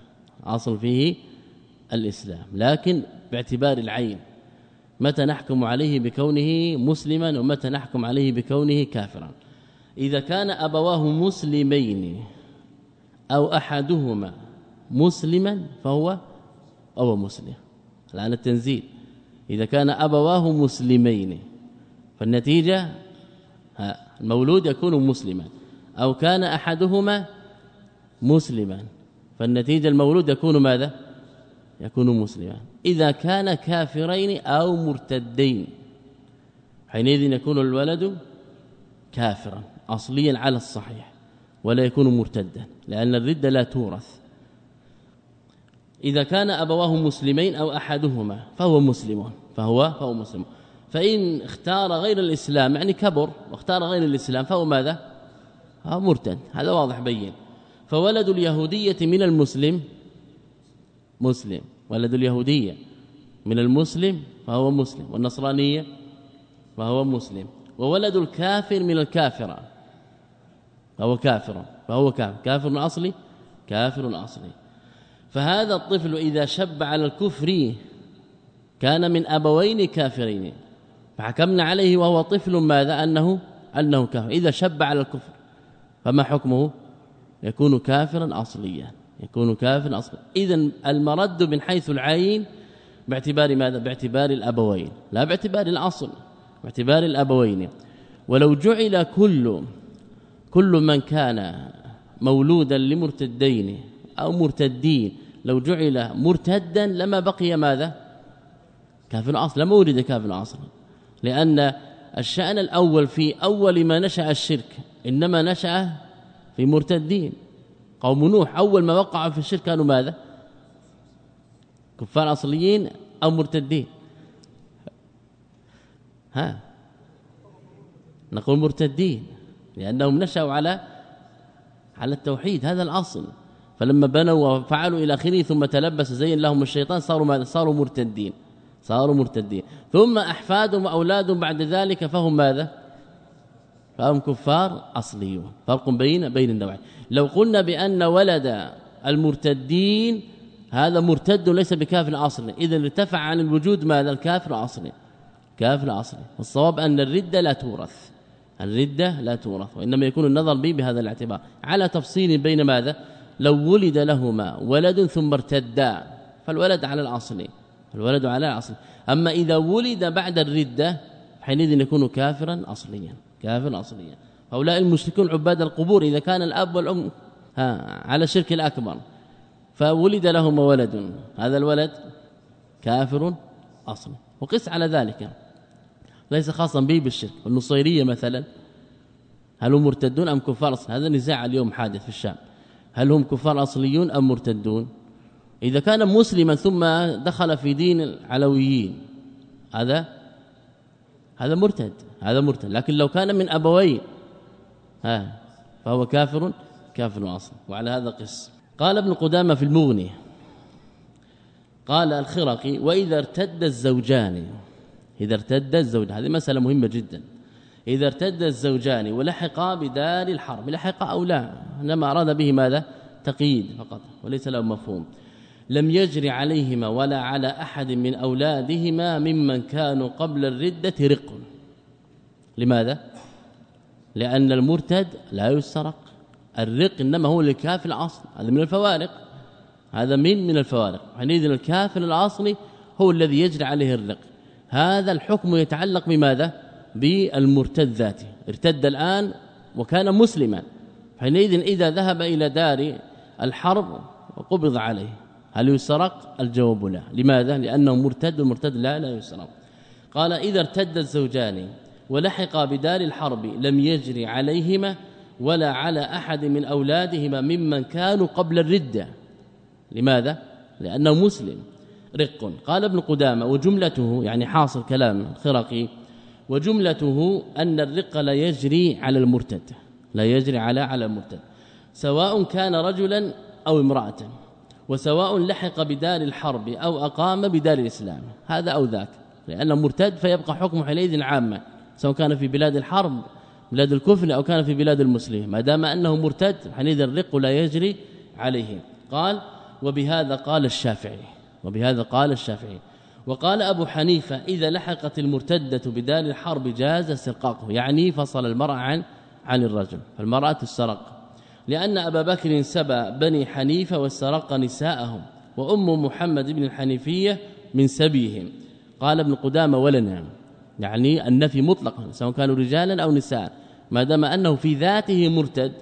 اصل فيه الإسلام. لكن باعتبار العين متى نحكم عليه بكونه مسلما ومتى نحكم عليه بكونه كافرا؟ إذا كان أبواه مسلمين أو أحدهما مسلما فهو أو مسلم. الآن التنزيل. إذا كان أبواه مسلمين فالنتيجة المولود يكون مسلما. أو كان أحدهما مسلما فالنتيجة المولود يكون ماذا؟ يكون مسلما. إذا كان كافرين أو مرتدين حينئذ يكون الولد كافرا أصليا على الصحيح ولا يكون مرتدا لأن الردة لا تورث. إذا كان أبواه مسلمين أو أحدهما فهو مسلم فهو فهو مسلم. فإن اختار غير الإسلام يعني كبر واختار غير الإسلام فهو ماذا؟ هو مرتد. هذا واضح بين. فولد اليهودية من المسلم مسلم. ولد اليهودية من المسلم فهو مسلم. والنصرانية فهو مسلم. وولد الكافر من الكافرة فهو كافر فهو كافر. كافر أصلي؟ كافر أصلي. فهذا الطفل إذا شب على الكفر كان من أبوين كافرين. فحكمنا عليه وهو طفل ماذا؟ انه أنه كافر. إذا شب على الكفر فما حكمه؟ يكون كافرا اصليا. يكون كافرا اصليا. اذا المرد من حيث العين باعتبار ماذا؟ باعتبار الأبوين. لا باعتبار الأصل باعتبار الأبوين. ولو جعل كل كل من كان مولودا لمرتدين أو مرتدين. لو جعل مرتدا لما بقي ماذا؟ كافر اصل لما ولد كافر اصل لأن الشأن الأول في أول ما نشأ الشرك إنما نشأ في مرتدين. قوم نوح أول ما وقعوا في الشرك كانوا ماذا؟ كفار أصليين أو مرتدين. ها؟ نقول مرتدين لأنهم نشأوا على على التوحيد. هذا الأصل. فلما بنوا وفعلوا إلى آخره ثم تلبس زين لهم الشيطان صاروا ماذا؟ صاروا مرتدين. صاروا مرتدين. ثم أحفادهم وأولادهم بعد ذلك فهم ماذا؟ فهم كفار أصليون. فرق بين بين النوعين. لو قلنا بأن ولد المرتدين هذا مرتد ليس بكافر اصلي اذا ارتفع عن الوجود ماذا؟ الكافر اصلي كافر اصلي والصواب أن الرده لا تورث. الردة لا تورث وإنما يكون النظر به بهذا الاعتبار. على تفصيل بين ماذا؟ لو ولد لهما ولد ثم ارتدا فالولد على الأصل الولد على الأصل. أما إذا ولد بعد الردة حينئذ يكون كافرا اصليا كافرا اصليا. هؤلاء المشركون عباد القبور إذا كان الأب والأم ها على الشرك الأكبر فولد لهما ولد. هذا الولد كافر أصلا وقس على ذلك. ليس خاصا به بالشرك. النصيريه مثلا هل هم مرتدون أم كفار؟ هذا نزاع اليوم حادث في الشام. هل هم كفار أصليون أم مرتدون؟ إذا كان مسلما ثم دخل في دين العلويين هذا هذا مرتد هذا مرتد. لكن لو كان من ابوين ها فهو كافر كافر أصلا. وعلى هذا قس قال ابن قدامة في المغني قال الخرقي وإذا ارتد الزوجان إذا ارتد الزوج هذه مسألة مهمة جدا. إذا ارتد الزوجان ولحقا بدار الحرب لحق أو لا إنما أراد به ماذا؟ تقييد فقط وليس له مفهوم. لم يجري عليهما ولا على أحد من أولادهما ممن كانوا قبل الردة رق. لماذا؟ لأن المرتد لا يسرق الرق إنما هو الكافر الأصل هذا من الفوارق. هذا من من الفوارق. حينئذ الكافر الأصلي هو الذي يجري عليه الرق. هذا الحكم يتعلق بماذا؟ بالمرتد ذاته ارتد الآن وكان مسلما. حينئذ إذا ذهب إلى دار الحرب وقبض عليه. هل يسرق؟ الجواب لا. لماذا؟ لأنه مرتد والمرتد لا لا يسرق. قال إذا ارتد الزوجان ولحق بدار الحرب لم يجري عليهما ولا على أحد من أولادهما ممن كانوا قبل الردة. لماذا؟ لأنه مسلم. رق. قال ابن قدامة وجملته يعني حاصل كلام الخرقي وجملته أن الرق لا يجري على المرتد لا يجري على على المرتد. سواء كان رجلا أو امرأة وسواء لحق بدار الحرب أو أقام بدار الإسلام هذا أو ذاك. لأنه مرتد فيبقى حكمه حينئذ عاما سواء كان في بلاد الحرب بلاد الكفر أو كان في بلاد المسلمين. ما دام أنه مرتد حينئذ الرق لا يجري عليه. قال وبهذا قال الشافعي وبهذا قال الشافعي. وقال أبو حنيفة إذا لحقت المرتدة بدار الحرب جاز استرقاقه يعني فصل المرأة عن عن الرجل فالمرأة تسرق. لأن أبا بكر سبى بني حنيفة واسترق نساءهم وأم محمد بن الحنيفية من سبيهم. قال ابن قدامة ولنا يعني النفي مطلقا سواء كانوا رجالا أو نساء. ما دام أنه في ذاته مرتد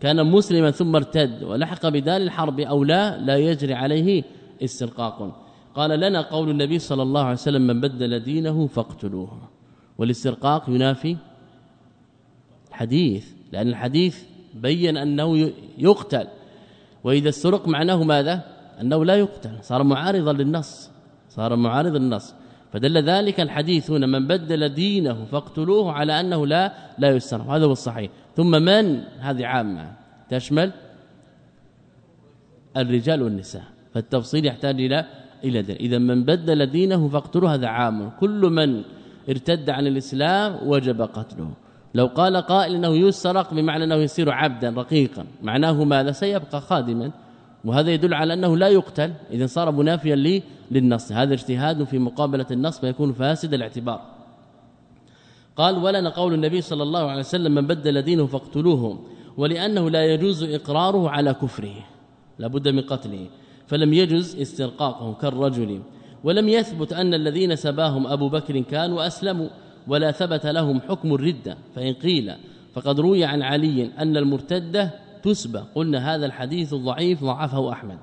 كان مسلما ثم ارتد ولحق بدار الحرب أو لا لا يجري عليه استرقاق. قال لنا قول النبي صلى الله عليه وسلم من بدل دينه فاقتلوه. والاسترقاق ينافي الحديث لأن الحديث بين أنه يقتل. وإذا السرق معناه ماذا؟ أنه لا يقتل صار معارضا للنص صار معارض للنص. فدل ذلك الحديث هنا من بدل دينه فاقتلوه على أنه لا لا يسرق هذا هو الصحيح. ثم من؟ هذه عامة. تشمل الرجال والنساء. فالتفصيل يحتاج إلى إلى دين إذا من بدل دينه فاقتلوه هذا عام. كل من ارتد عن الإسلام وجب قتله. لو قال قائل إنه يسرق بمعنى إنه يصير عبدا رقيقا. معناه ماذا؟ سيبقى خادما. وهذا يدل على إنه لا يقتل. إذا صار منافيا للنص. هذا اجتهاد في مقابلة النص فيكون فاسد الاعتبار. قال ولنا قول النبي صلى الله عليه وسلم من بدل دينه فاقتلوه ولأنه لا يجوز إقراره على كفره. لابد من قتله. فلم يجوز استرقاقه كالرجل. ولم يثبت أن الذين سباهم أبو بكر كانوا أسلموا ولا ثبت لهم حكم الردة. فإن قيل فقد روي عن علي أن المرتدة تسبى. قلنا هذا الحديث الضعيف ضعفه أحمد.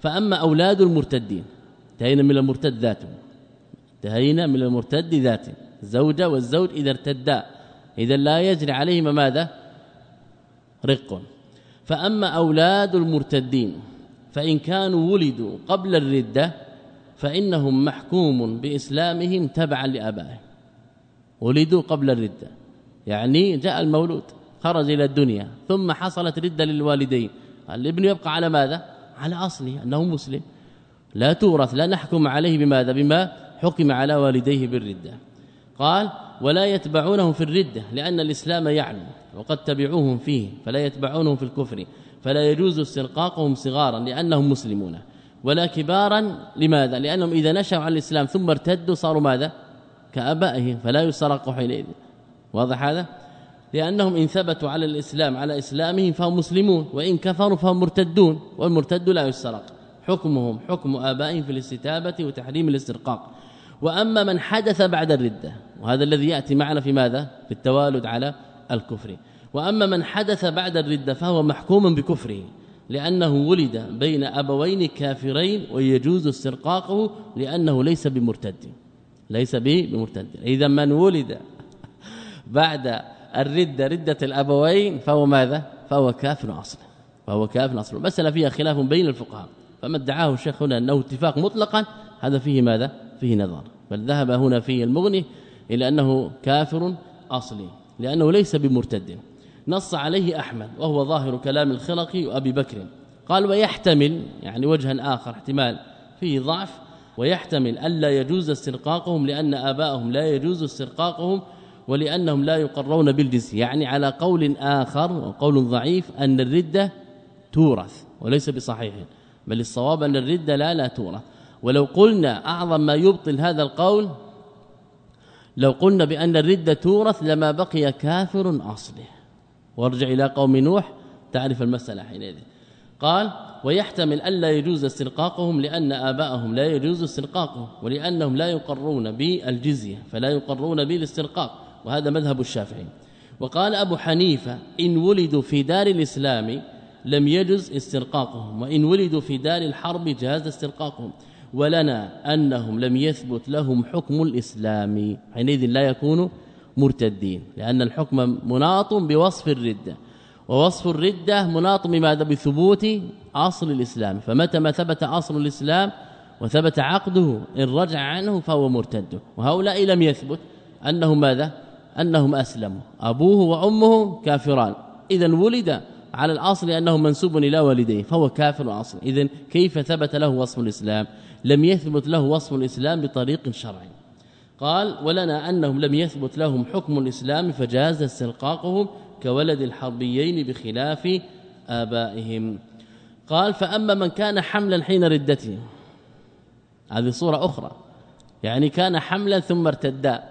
فأما أولاد المرتدين انتهينا من المرتد ذاته. انتهينا من المرتد ذاته. زوجة والزوج إذا ارتدا إذا لا يجري عليهما ماذا؟ رق. فأما أولاد المرتدين فإن كانوا ولدوا قبل الردة فإنهم محكوم بإسلامهم تبعا لآبائهم. ولدوا قبل الردة. يعني جاء المولود خرج إلى الدنيا ثم حصلت ردة للوالدين. الابن يبقى على ماذا؟ على أصله أنه مسلم. لا تورث لا نحكم عليه بماذا؟ بما حكم على والديه بالردة. قال ولا يتبعونهم في الردة لأن الإسلام يعلم وقد تبعوهم فيه فلا يتبعونهم في الكفر. فلا يجوز استرقاقهم صغارا لأنهم مسلمون ولا كبارا لماذا؟ لأنهم إذا نشأوا على الإسلام ثم ارتدوا صاروا ماذا؟ كآبائهم فلا يسرق حينئذ. واضح هذا؟ لأنهم إن ثبتوا على الإسلام على إسلامهم فهم مسلمون وإن كفروا فهم مرتدون والمرتد لا يسرق. حكمهم حكم آبائهم في الاستتابة وتحريم الاسترقاق. وأما من حدث بعد الردة وهذا الذي يأتي معنا في ماذا؟ في التوالد على الكفر. وأما من حدث بعد الردة فهو محكوم بكفره لأنه ولد بين أبوين كافرين ويجوز استرقاقه لأنه ليس بمرتد ليس بمرتد. إذا من ولد بعد الردة ردة الأبوين فهو ماذا؟ فهو كافر أصلا فهو كافر أصلا. مسألة فيها خلاف بين الفقهاء. فما ادعاه الشيخ هنا أنه اتفاق مطلقا هذا فيه ماذا؟ فيه نظر. بل ذهب هنا فيه المغني إلى أنه كافر أصلي لأنه ليس بمرتد. نص عليه أحمد وهو ظاهر كلام الخرقي وأبي بكر. قال ويحتمل يعني وجها آخر احتمال فيه ضعف. ويحتمل الا يجوز استرقاقهم لأن ابائهم لا يجوز استرقاقهم ولأنهم لا يقرون بالجنس. يعني على قول آخر وقول ضعيف أن الردة تورث وليس بصحيح. بل الصواب أن الردة لا لا تورث. ولو قلنا أعظم ما يبطل هذا القول لو قلنا بأن الردة تورث لما بقي كافر أصله. وارجع إلى قوم نوح تعرف المسألة حينئذ. قال ويحتمل الا يجوز استرقاقهم لأن ابائهم لا يجوز استرقاقهم ولأنهم لا يقرون بالجزية فلا يقرون بالاسترقاق وهذا مذهب الشافعي. وقال أبو حنيفة إن ولدوا في دار الإسلام لم يجز استرقاقهم وإن ولدوا في دار الحرب جاز استرقاقهم ولنا أنهم لم يثبت لهم حكم الإسلام. حينئذ لا يكونوا مرتدين لأن الحكم مناط بوصف الردة ووصف الردة مناط بماذا بثبوت أصل الإسلام. فمتى ما ثبت أصل الإسلام وثبت عقده إن رجع عنه فهو مرتد. وهؤلاء لم يثبت أنهم ماذا؟ أنهم أسلموا. أبوه وأمه كافران. اذا ولد على الأصل أنه منسوب إلى والديه فهو كافر أصلا. اذا كيف ثبت له وصف الإسلام؟ لم يثبت له وصف الإسلام بطريق شرعي. قال ولنا أنهم لم يثبت لهم حكم الإسلام فجاز استلقاقهم كولد الحربيين بخلاف آبائهم. قال فأما من كان حملا حين ردته. هذه صورة أخرى. يعني كان حملا ثم ارتدا.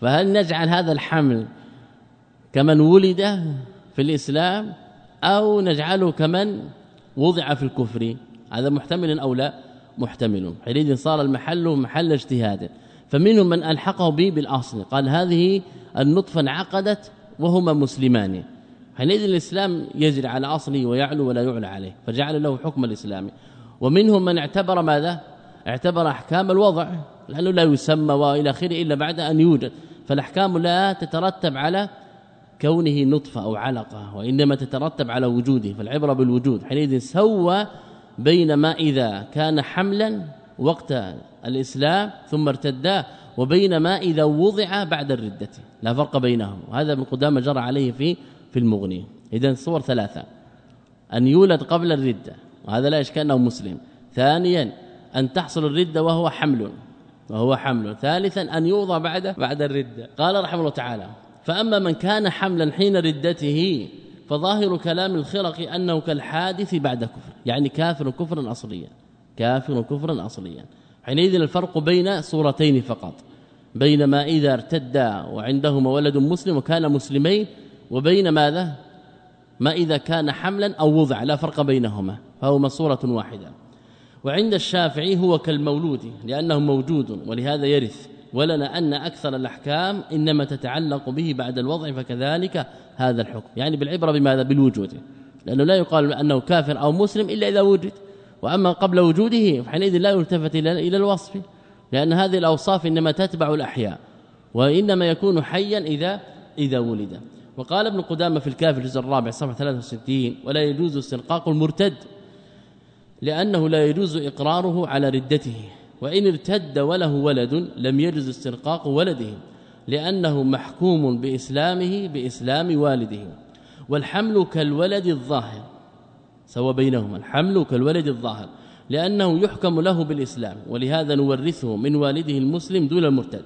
فهل نجعل هذا الحمل كمن ولد في الإسلام أو نجعله كمن وضع في الكفر؟ هذا محتمل أو لا؟ محتمل. حينئذ صار المحل محل اجتهاد. فمنهم من ألحقه به بالأصل. قال هذه النطفة انعقدت وهما مسلمان. حينئذ الإسلام يجري على أصله ويعلو ولا يعلى عليه فجعل له حكم الإسلام. ومنهم من اعتبر ماذا؟ اعتبر أحكام الوضع لأنه لا يسمى وإلى آخره إلا بعد أن يوجد. فالأحكام لا تترتب على كونه نطفة أو علقة وإنما تترتب على وجوده فالعبرة بالوجود. حينئذ سوى بين ما إذا كان حملا وقت الإسلام ثم ارتدا وبين ما إذا وضع بعد الردة لا فرق بينهم. وهذا ابن قدامه جرى عليه في في المغني اذا صور ثلاثة. أن يولد قبل الردة وهذا لا يشكى أنه مسلم. ثانيا أن تحصل الردة وهو حمل وهو حمل. ثالثا أن يوضع بعد بعد الردة. قال رحمه الله تعالى فأما من كان حملا حين ردته فظاهر كلام الخرق أنه كالحادث بعد كفر يعني كافر كفرا أصليا. كافر كفرا اصليا. حينئذ الفرق بين صورتين فقط. بين ما إذا ارتد وعندهما ولد مسلم وكان مسلمين وبين ماذا؟ ما إذا كان حملا أو وضع لا فرق بينهما فهما صورة واحدة. وعند الشافعي هو كالمولود لأنه موجود ولهذا يرث. ولنا أن أكثر الأحكام إنما تتعلق به بعد الوضع فكذلك هذا الحكم. يعني بالعبرة بماذا؟ بالوجود. لأنه لا يقال أنه كافر أو مسلم إلا إذا وجد. وأما قبل وجوده حينئذ لا يلتفت إلى الوصف لأن هذه الأوصاف إنما تتبع الأحياء وإنما يكون حيا اذا إذا ولد. وقال ابن قدامة في الكافر الجزء الرابع صفحة 63 ولا يجوز استرقاق المرتد لأنه لا يجوز إقراره على ردته وإن ارتد وله ولد لم يجوز استرقاق ولده لأنه محكوم بإسلامه بإسلام والده والحمل كالولد الظاهر. سوى بينهما. الحمل كالولد الظاهر لأنه يحكم له بالإسلام ولهذا نورثه من والده المسلم دون المرتد.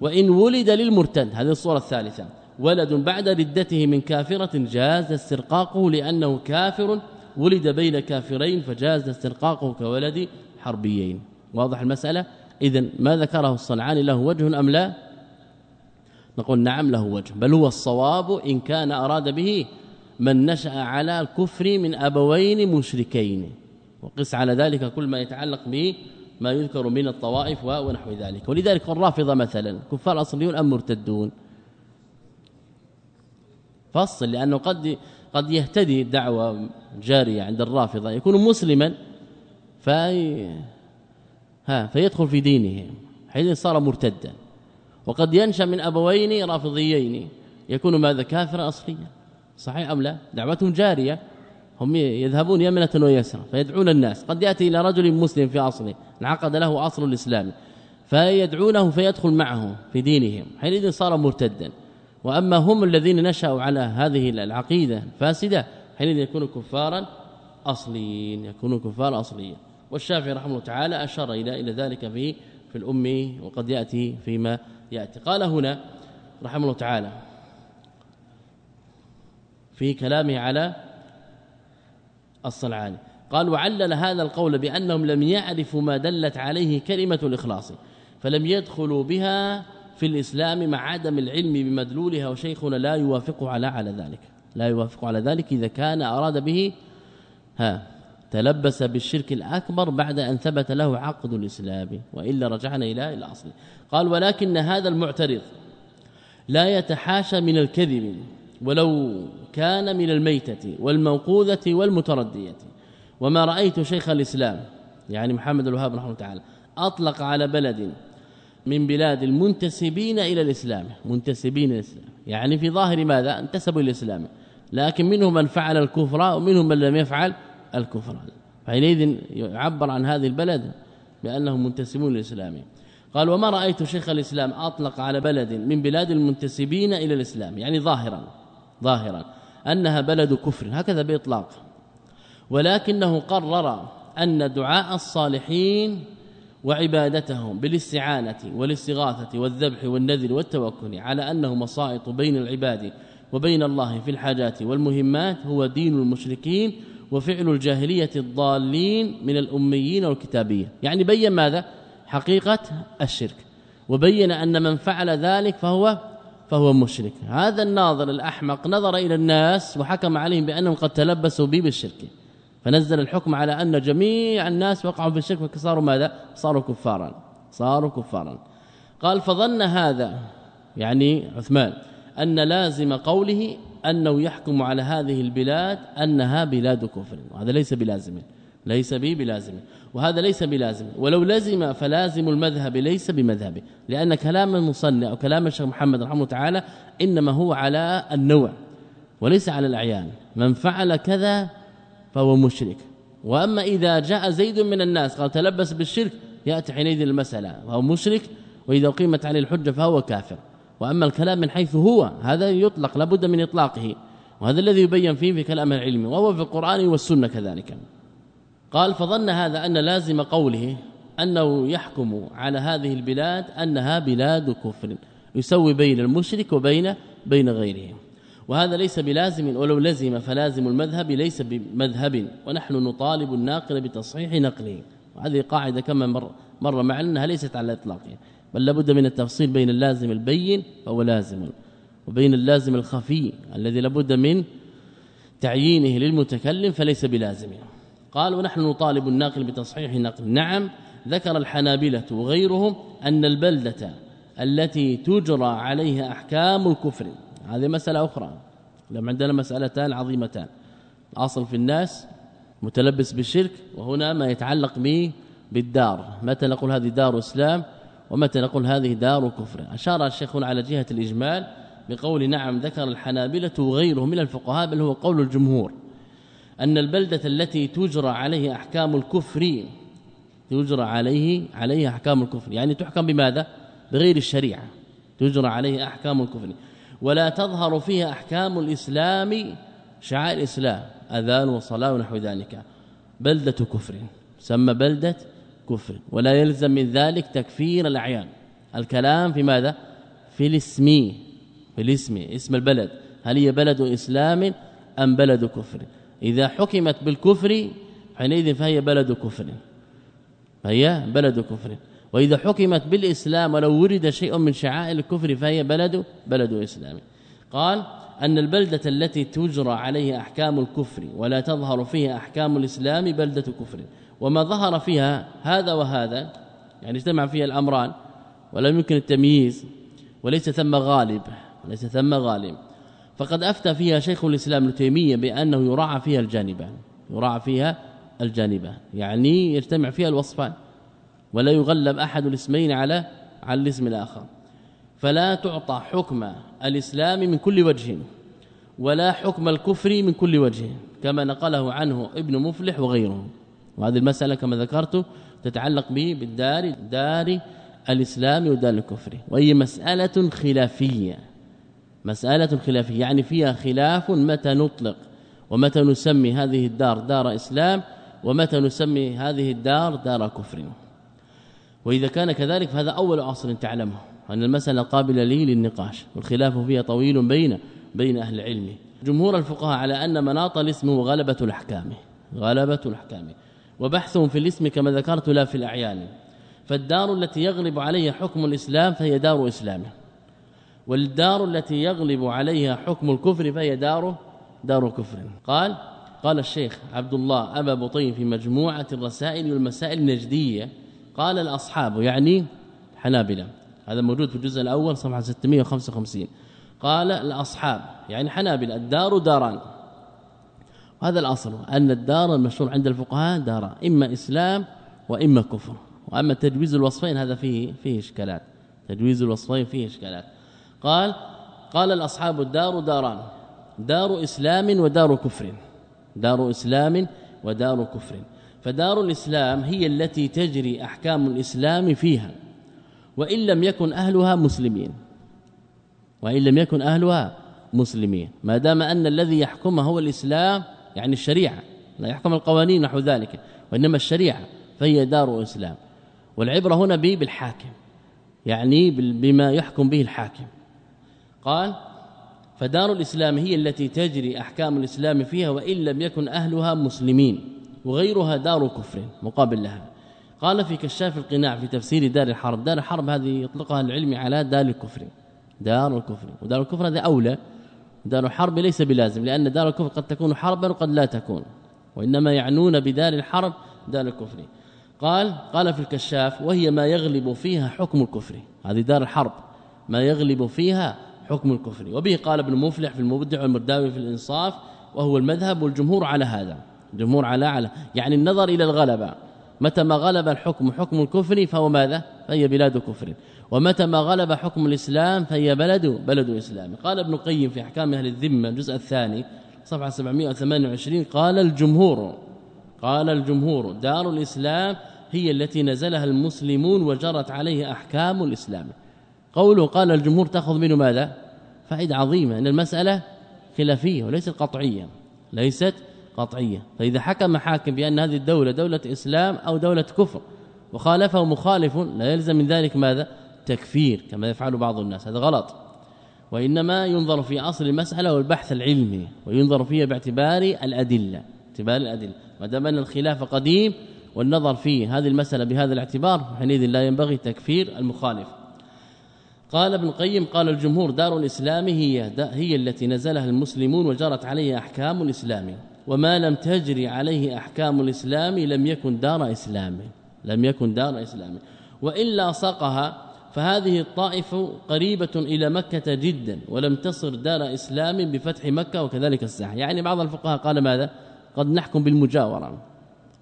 وإن ولد للمرتد هذه الصورة الثالثة ولد بعد ردته من كافرة جاز استرقاقه لأنه كافر ولد بين كافرين فجاز استرقاقه كولد حربيين. واضح المسألة؟ اذا ما ذكره الصنعاني له وجه أم لا؟ نقول نعم له وجه بل هو الصواب إن كان أراد به من نشأ على الكفر من أبوين مشركين. وقس على ذلك كل ما يتعلق به ما يذكر من الطوائف ونحو ذلك. ولذلك الرافضة مثلا كفار أصليون أم مرتدون؟ فصل لأنه قد قد يهتدي دعوة جارية عند الرافضة. يكون مسلما في ها فيدخل في دينه حين صار مرتدا. وقد ينشأ من أبوين رافضيين. يكون ماذا؟ كافرا اصليا. صحيح أم لا؟ دعوتهم جارية. هم يذهبون يمنة ويسرا فيدعون الناس. قد يأتي إلى رجل مسلم في اصله انعقد له أصل الإسلام فيدعونه فيدخل معه في دينهم. حينئذ صار مرتدا. وأما هم الذين نشأوا على هذه العقيدة الفاسدة حينئذ يكونوا كفارا أصليين يكونوا كفار أصليين. والشافعي رحمه الله تعالى أشار إلى إلى ذلك في في الأم وقد يأتي فيما يأتي. قال هنا رحمه الله تعالى في كلامه على الصنعاني قال وعلل هذا القول بأنهم لم يعرفوا ما دلت عليه كلمة الإخلاص فلم يدخلوا بها في الإسلام مع عدم العلم بمدلولها وشيخنا لا يوافق على على ذلك. لا يوافق على ذلك إذا كان أراد به ها تلبس بالشرك الأكبر بعد أن ثبت له عقد الإسلام وإلا رجعنا إلى الأصل. قال ولكن هذا المعترض لا يتحاشى من الكذب ولو كان من الميتة والموقوذة والمتردية. وما رأيت شيخ الإسلام يعني محمد الوهاب رحمه الله تعالى أطلق على بلد من بلاد المنتسبين إلى الإسلام. منتسبين إلى الإسلام. يعني في ظاهر ماذا؟ انتسبوا إلى الإسلام. لكن منهم من فعل الكفر ومنهم من لم يفعل الكفر. فحينئذ يعبر عن هذه البلد بأنهم منتسبون للإسلام قال وما رأيت شيخ الإسلام أطلق على بلد من بلاد المنتسبين إلى الإسلام. يعني ظاهرا. ظاهرا أنها بلد كفر هكذا بإطلاق. ولكنه قرر أن دعاء الصالحين وعبادتهم بالاستعانة والاستغاثة والذبح والنذر والتوكل على أنه مصائط بين العباد وبين الله في الحاجات والمهمات هو دين المشركين وفعل الجاهلية الضالين من الأميين والكتابية. يعني بين ماذا؟ حقيقة الشرك. وبين أن من فعل ذلك فهو فهو مشرك. هذا الناظر الأحمق نظر إلى الناس وحكم عليهم بأنهم قد تلبسوا به بالشرك. فنزل الحكم على أن جميع الناس وقعوا في الشرك فصاروا ماذا؟ صاروا كفارا. صاروا كفارا. قال فظن هذا يعني عثمان أن لازم قوله أنه يحكم على هذه البلاد أنها بلاد كفر. وهذا ليس بلازم ليس به بلازم. وهذا ليس بلازم ولو لزم فلازم المذهب ليس بمذهبه لأن كلام المصنع أو كلام الشيخ محمد رحمه تعالى إنما هو على النوع وليس على الأعيان من فعل كذا فهو مشرك. وأما إذا جاء زيد من الناس قال تلبس بالشرك يأتي حينئذ المسألة وهو مشرك وإذا قيمت عليه الحجة فهو كافر. وأما الكلام من حيث هو هذا يطلق لابد من إطلاقه وهذا الذي يبين فيه في كلام العلم وهو في القرآن والسنة كذلك. قال فظن هذا أن لازم قوله أنه يحكم على هذه البلاد أنها بلاد كفر يسوي بين المشرك وبين بين غيره وهذا ليس بلازم ولو لزم فلازم المذهب ليس بمذهب ونحن نطالب الناقل بتصحيح نقله. وهذه قاعدة كما مر مر معنا أنها ليست على الإطلاق بل لابد من التفصيل بين اللازم البين فهو لازم وبين اللازم الخفي الذي لابد من تعيينه للمتكلم فليس بلازم. قال ونحن نطالب الناقل بتصحيح نقل. نعم ذكر الحنابلة وغيرهم أن البلدة التي تجرى عليها أحكام الكفر هذه مسألة أخرى لما عندنا مسألتان عظيمتان. اصل في الناس متلبس بالشرك وهنا ما يتعلق به بالدار. متى نقول هذه دار إسلام؟ ومتى نقول هذه دار كفر؟ أشار الشيخ على جهة الإجمال بقول نعم ذكر الحنابلة وغيرهم من الفقهاء بل هو قول الجمهور. أن البلدة التي تجرى عليه أحكام الكفر تجرى عليه عليها أحكام الكفر. يعني تحكم بماذا؟ بغير الشريعة. تجرى عليه أحكام الكفر. ولا تظهر فيها أحكام الإسلام شعائر الإسلام أذان وصلاة ونحو ذلك. بلدة كفر. سمى بلدة كفر. ولا يلزم من ذلك تكفير الأعيان. الكلام في ماذا؟ في الاسم. في الاسم اسم البلد. هل هي بلد إسلام أم بلد كفر؟ إذا حكمت بالكفر حينئذ فهي بلد كفر. فهي بلد كفر. وإذا حكمت بالإسلام ولو ورد شيء من شعائر الكفر فهي بلد بلد إسلام. قال أن البلدة التي تجرى عليها أحكام الكفر ولا تظهر فيها أحكام الإسلام بلدة كفر. وما ظهر فيها هذا وهذا يعني اجتمع فيها الأمران ولم يمكن التمييز وليس ثم غالب ليس ثم غالب. فقد أفتى فيها شيخ الإسلام ابن تيمية بأنه يراعى فيها الجانبان يراعى فيها الجانبان يعني يجتمع فيها الوصفان ولا يغلب أحد الاسمين على على الاسم الآخر. فلا تعطى حكم الإسلام من كل وجه ولا حكم الكفر من كل وجه كما نقله عنه ابن مفلح وغيره. وهذه المسألة كما ذكرت تتعلق به بالدار دار الإسلام ودار الكفر وهي مسألة خلافية. مسألة خلافية يعني فيها خلاف متى نطلق ومتى نسمي هذه الدار دار إسلام ومتى نسمي هذه الدار دار كفر. وإذا كان كذلك فهذا أول عصر تعلمه أن المسألة قابلة لي للنقاش والخلاف فيها طويل بين بين أهل العلم. جمهور الفقهاء على أن مناط الاسم هو غلبة الأحكام غلبة الأحكام وبحثهم في الاسم كما ذكرت لا في الأعيان. فالدار التي يغلب عليها حكم الإسلام فهي دار إسلام. والدار التي يغلب عليها حكم الكفر فهي دار دار كفر. قال قال الشيخ عبد الله أبا بطين في مجموعة الرسائل والمسائل النجدية قال الأصحاب يعني حنابلة هذا موجود في الجزء الأول صفحة 655 قال الأصحاب يعني حنابلة الدار داران. وهذا الأصل أن الدار المشهور عند الفقهاء دار إما إسلام وإما كفر. وأما تجويز الوصفين هذا فيه فيه إشكالات. تجويز الوصفين فيه إشكالات. قال قال الأصحاب الدار داران دار إسلام ودار كفر دار إسلام ودار كفر. فدار الإسلام هي التي تجري أحكام الإسلام فيها وإن لم يكن أهلها مسلمين. وإن لم يكن أهلها مسلمين. ما دام أن الذي يحكمها هو الإسلام يعني الشريعة لا يحكم القوانين نحو ذلك وإنما الشريعة فهي دار إسلام. والعبرة هنا بالحاكم يعني بما يحكم به الحاكم. قال فدار الإسلام هي التي تجري أحكام الإسلام فيها وإن لم يكن أهلها مسلمين وغيرها دار كفر مقابل لها. قال في كشاف القناع في تفسير دار الحرب دار الحرب هذه يطلقها العلم على دار الكفر دار الكفر ودار الكفر هذا أولى. دار الحرب ليس بلازم لأن دار الكفر قد تكون حربا وقد لا تكون وإنما يعنون بدار الحرب دار الكفر. قال قال في الكشاف وهي ما يغلب فيها حكم الكفر هذه دار الحرب ما يغلب فيها حكم الكفر. وبه قال ابن مفلح في المبدع والمرداوي في الإنصاف وهو المذهب والجمهور على هذا. الجمهور على على. يعني النظر إلى الغلبة. متى ما غلب الحكم حكم الكفر فهو ماذا؟ فهي بلاد كفر. ومتى ما غلب حكم الإسلام فهي بلد بلد إسلام. قال ابن القيم في أحكام أهل الذمة الجزء الثاني صفحة 728 قال الجمهور قال الجمهور دار الإسلام هي التي نزلها المسلمون وجرت عليه أحكام الإسلام. قوله قال الجمهور تأخذ منه ماذا؟ فائدة عظيمة إن المسألة خلافية وليست قطعية ليست قطعية. فإذا حكم حاكم بأن هذه الدولة دولة إسلام أو دولة كفر وخالفه مخالف لا يلزم من ذلك ماذا؟ تكفير كما يفعل بعض الناس هذا غلط. وإنما ينظر في أصل المسألة والبحث العلمي وينظر فيها باعتبار الأدلة اعتبار الأدلة. ما دام أن الخلاف قديم والنظر في هذه المسألة بهذا الاعتبار حينئذ لا ينبغي تكفير المخالف. قال ابن القيم قال الجمهور دار الإسلام هي هي التي نزلها المسلمون وجرت عليها أحكام الإسلام. وما لم تجري عليه أحكام الإسلام لم يكن دار إسلام لم يكن دار إسلام. وإلا سقها فهذه الطائفة قريبة إلى مكة جدا ولم تصر دار إسلام بفتح مكة وكذلك الساحة. يعني بعض الفقهاء قال ماذا؟ قد نحكم بالمجاورة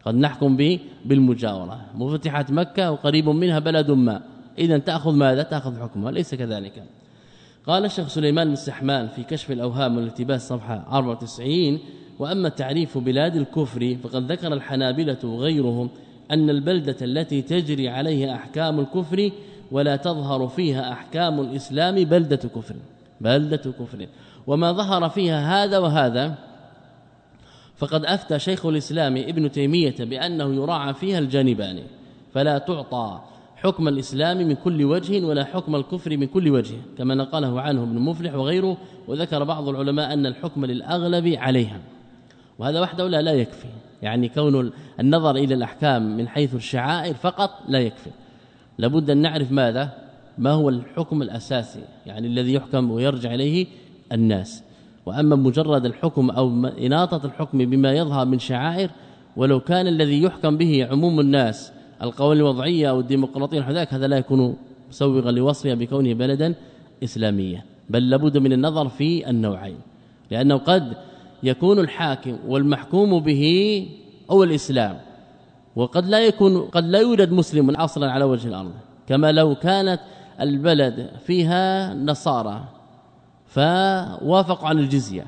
قد نحكم به بالمجاورة. مفتحت مكة وقريب منها بلد ما. إذا تأخذ ماذا؟ تأخذ حكمها ليس كذلك؟ قال الشيخ سليمان بن سحمان في كشف الأوهام والالتباس صفحة 94 وأما تعريف بلاد الكفر فقد ذكر الحنابلة وغيرهم أن البلدة التي تجري عليها أحكام الكفر ولا تظهر فيها أحكام الإسلام بلدة كفر بلدة كفر. وما ظهر فيها هذا وهذا فقد أفتى شيخ الإسلام ابن تيمية بأنه يراعى فيها الجانبان فلا تعطى. حكم الإسلام من كل وجه ولا حكم الكفر من كل وجه كما نقله عنه ابن مفلح وغيره وذكر بعض العلماء أن الحكم للأغلب عليها. وهذا وحده لا لا يكفي. يعني كون النظر إلى الأحكام من حيث الشعائر فقط لا يكفي. لابد أن نعرف ماذا؟ ما هو الحكم الأساسي يعني الذي يحكم ويرجع إليه الناس. وأما مجرد الحكم أو إناطة الحكم بما يظهر من شعائر ولو كان الذي يحكم به عموم الناس القوانين الوضعية أو الديمقراطية وذلك هذا لا يكون مسوغا لوصفها بكونه بلدا اسلاميا بل لابد من النظر في النوعين لأنه قد يكون الحاكم والمحكوم به هو الإسلام وقد لا يكون قد لا يوجد مسلم أصلا على وجه الأرض كما لو كانت البلد فيها نصارى فوافقوا عن الجزية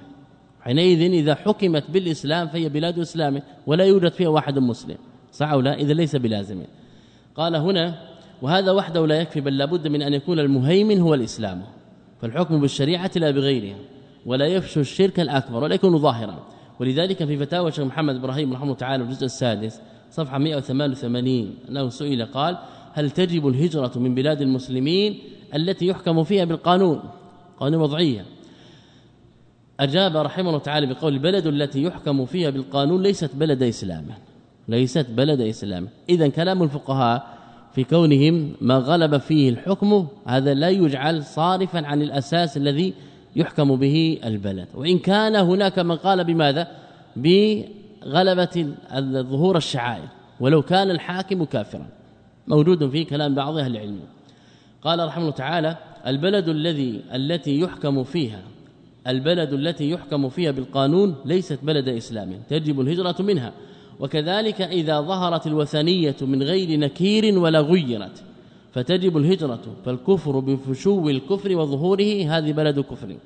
حينئذ إذا حكمت بالإسلام فهي بلاد إسلام ولا يوجد فيها واحد مسلم. صح أو لا؟ إذا ليس بلازم. قال هنا وهذا وحده لا يكفي بل لابد من أن يكون المهيمن هو الإسلام. فالحكم بالشريعة لا بغيرها ولا يفشو الشرك الأكبر ولا يكون ظاهرا. ولذلك في فتاوى الشيخ محمد إبراهيم رحمه الله تعالى الجزء السادس صفحة 188 أنه سئل قال هل تجب الهجرة من بلاد المسلمين التي يحكم فيها بالقانون؟ قانون وضعية. أجاب رحمه الله تعالى بقول البلد التي يحكم فيها بالقانون ليست بلد إسلام. ليست بلد إسلام. اذا كلام الفقهاء في كونهم ما غلب فيه الحكم هذا لا يجعل صارفا عن الأساس الذي يحكم به البلد. وإن كان هناك من قال بماذا؟ بغلبة ظهور الشعائر. ولو كان الحاكم كافرا. موجود في كلام بعض أهل العلم. قال رحمه الله تعالى البلد الذي التي يحكم فيها البلد التي يحكم فيها بالقانون ليست بلد إسلام. تجب الهجرة منها. وكذلك إذا ظهرت الوثنية من غير نكير ولا غيرت فتجب الهجرة فالكفر بفشو الكفر وظهوره هذه بلد كفر.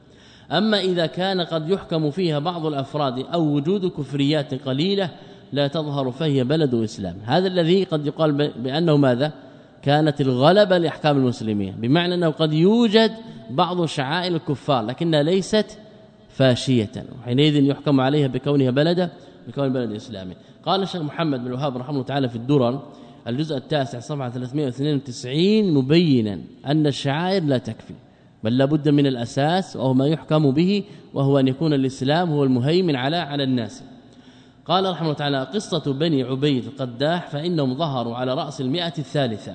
أما إذا كان قد يحكم فيها بعض الأفراد أو وجود كفريات قليلة لا تظهر فهي بلد إسلام. هذا الذي قد يقال بأنه ماذا؟ كانت الغلبة لأحكام المسلمين بمعنى أنه قد يوجد بعض شعائر الكفار لكنها ليست فاشية. وحينئذ يحكم عليها بكونها بلد بكون بلد إسلامي. قال الشيخ محمد بن الوهاب رحمه الله تعالى في الدرر الجزء التاسع صفحة 392 مبينا أن الشعائر لا تكفي بل لابد من الأساس وهو ما يحكم به وهو أن يكون الإسلام هو المهيمن على على الناس. قال رحمه الله تعالى قصة بني عبيد القداح فإنهم ظهروا على رأس المئة الثالثة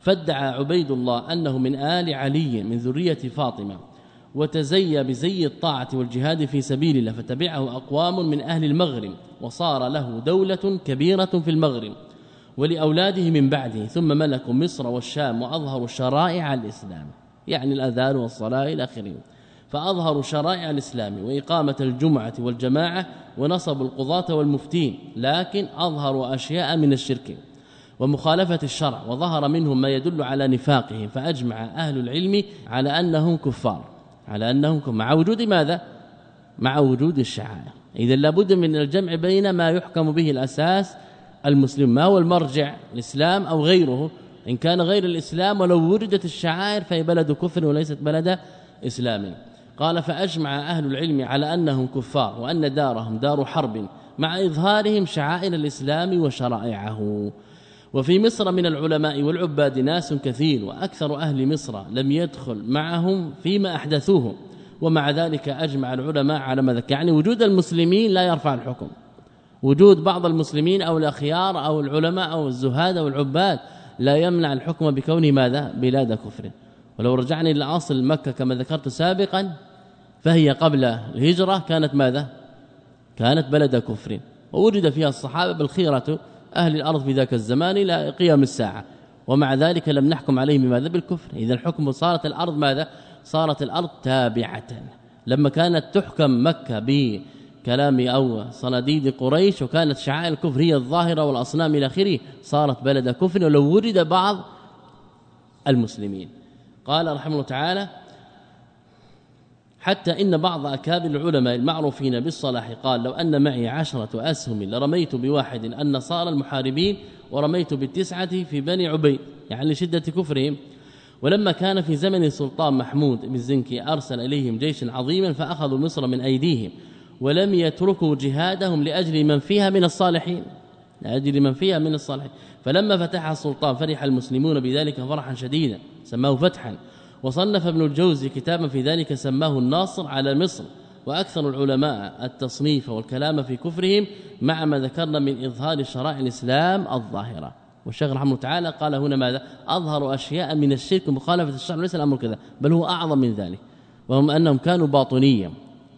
فادعى عبيد الله أنه من آل علي من ذرية فاطمة وتزي بزي الطاعة والجهاد في سبيل الله فتبعه أقوام من أهل المغرب وصار له دولة كبيرة في المغرب ولأولاده من بعده ثم ملكوا مصر والشام وأظهروا شرائع الإسلام يعني الأذان والصلاة إلى آخره. فأظهروا شرائع الإسلام وإقامة الجمعة والجماعة ونصبوا القضاة والمفتين لكن أظهروا أشياء من الشرك ومخالفة الشرع وظهر منهم ما يدل على نفاقهم فأجمع أهل العلم على أنهم كفار. على كفار مع وجود ماذا؟ مع وجود الشعائر. إذا لابد من الجمع بين ما يحكم به الأساس المسلم ما هو المرجع الإسلام أو غيره. إن كان غير الإسلام ولو وجدت الشعائر فهي بلد كفر وليست بلد إسلام. قال فأجمع أهل العلم على أنهم كفار وأن دارهم دار حرب مع إظهارهم شعائر الإسلام وشرائعه. وفي مصر من العلماء والعباد ناس كثير وأكثر أهل مصر لم يدخل معهم فيما أحدثوه ومع ذلك أجمع العلماء على ما ذكر. يعني وجود المسلمين لا يرفع الحكم. وجود بعض المسلمين أو الأخيار أو العلماء أو الزهاد أو العباد لا يمنع الحكم بكونه ماذا؟ بلاد كفر. ولو رجعنا إلى أصل مكة كما ذكرت سابقا فهي قبل الهجرة كانت ماذا؟ كانت بلد كفر. ووجد فيها الصحابة بالخيرة أهل الأرض في ذاك الزمان إلى قيام الساعة. ومع ذلك لم نحكم عليهم بماذا؟ بالكفر. اذا الحكم صارت الأرض ماذا؟ صارت الأرض تابعة. لما كانت تحكم مكة بكلام أو صناديد قريش وكانت شعائر الكفر هي الظاهرة والأصنام إلى آخره صارت بلد كفر ولو ورد بعض المسلمين. قال رحمه الله تعالى حتى إن بعض أكابر العلماء المعروفين بالصلاح قال لو أن معي عشرة أسهم لرميت بواحد النصارى المحاربين ورميت بالتسعة في بني عبيد يعني لشدة كفرهم. ولما كان في زمن السلطان محمود بن زنكي أرسل إليهم جيشا عظيما فأخذوا مصر من أيديهم ولم يتركوا جهادهم لأجل من فيها من الصالحين لأجل من فيها من الصالحين. فلما فتح السلطان فرح المسلمون بذلك فرحا شديدا سماه فتحا. وصنف ابن الجوزي كتابا في ذلك سماه الناصر على مصر وأكثر العلماء التصنيف والكلام في كفرهم مع ما ذكرنا من إظهار شرائع الإسلام الظاهرة. والشيخ رحمه تعالى قال هنا ماذا؟ أظهر أشياء من الشرك ومخالفه الشرع ليس الأمر كذا بل هو أعظم من ذلك. وهم أنهم كانوا باطنيا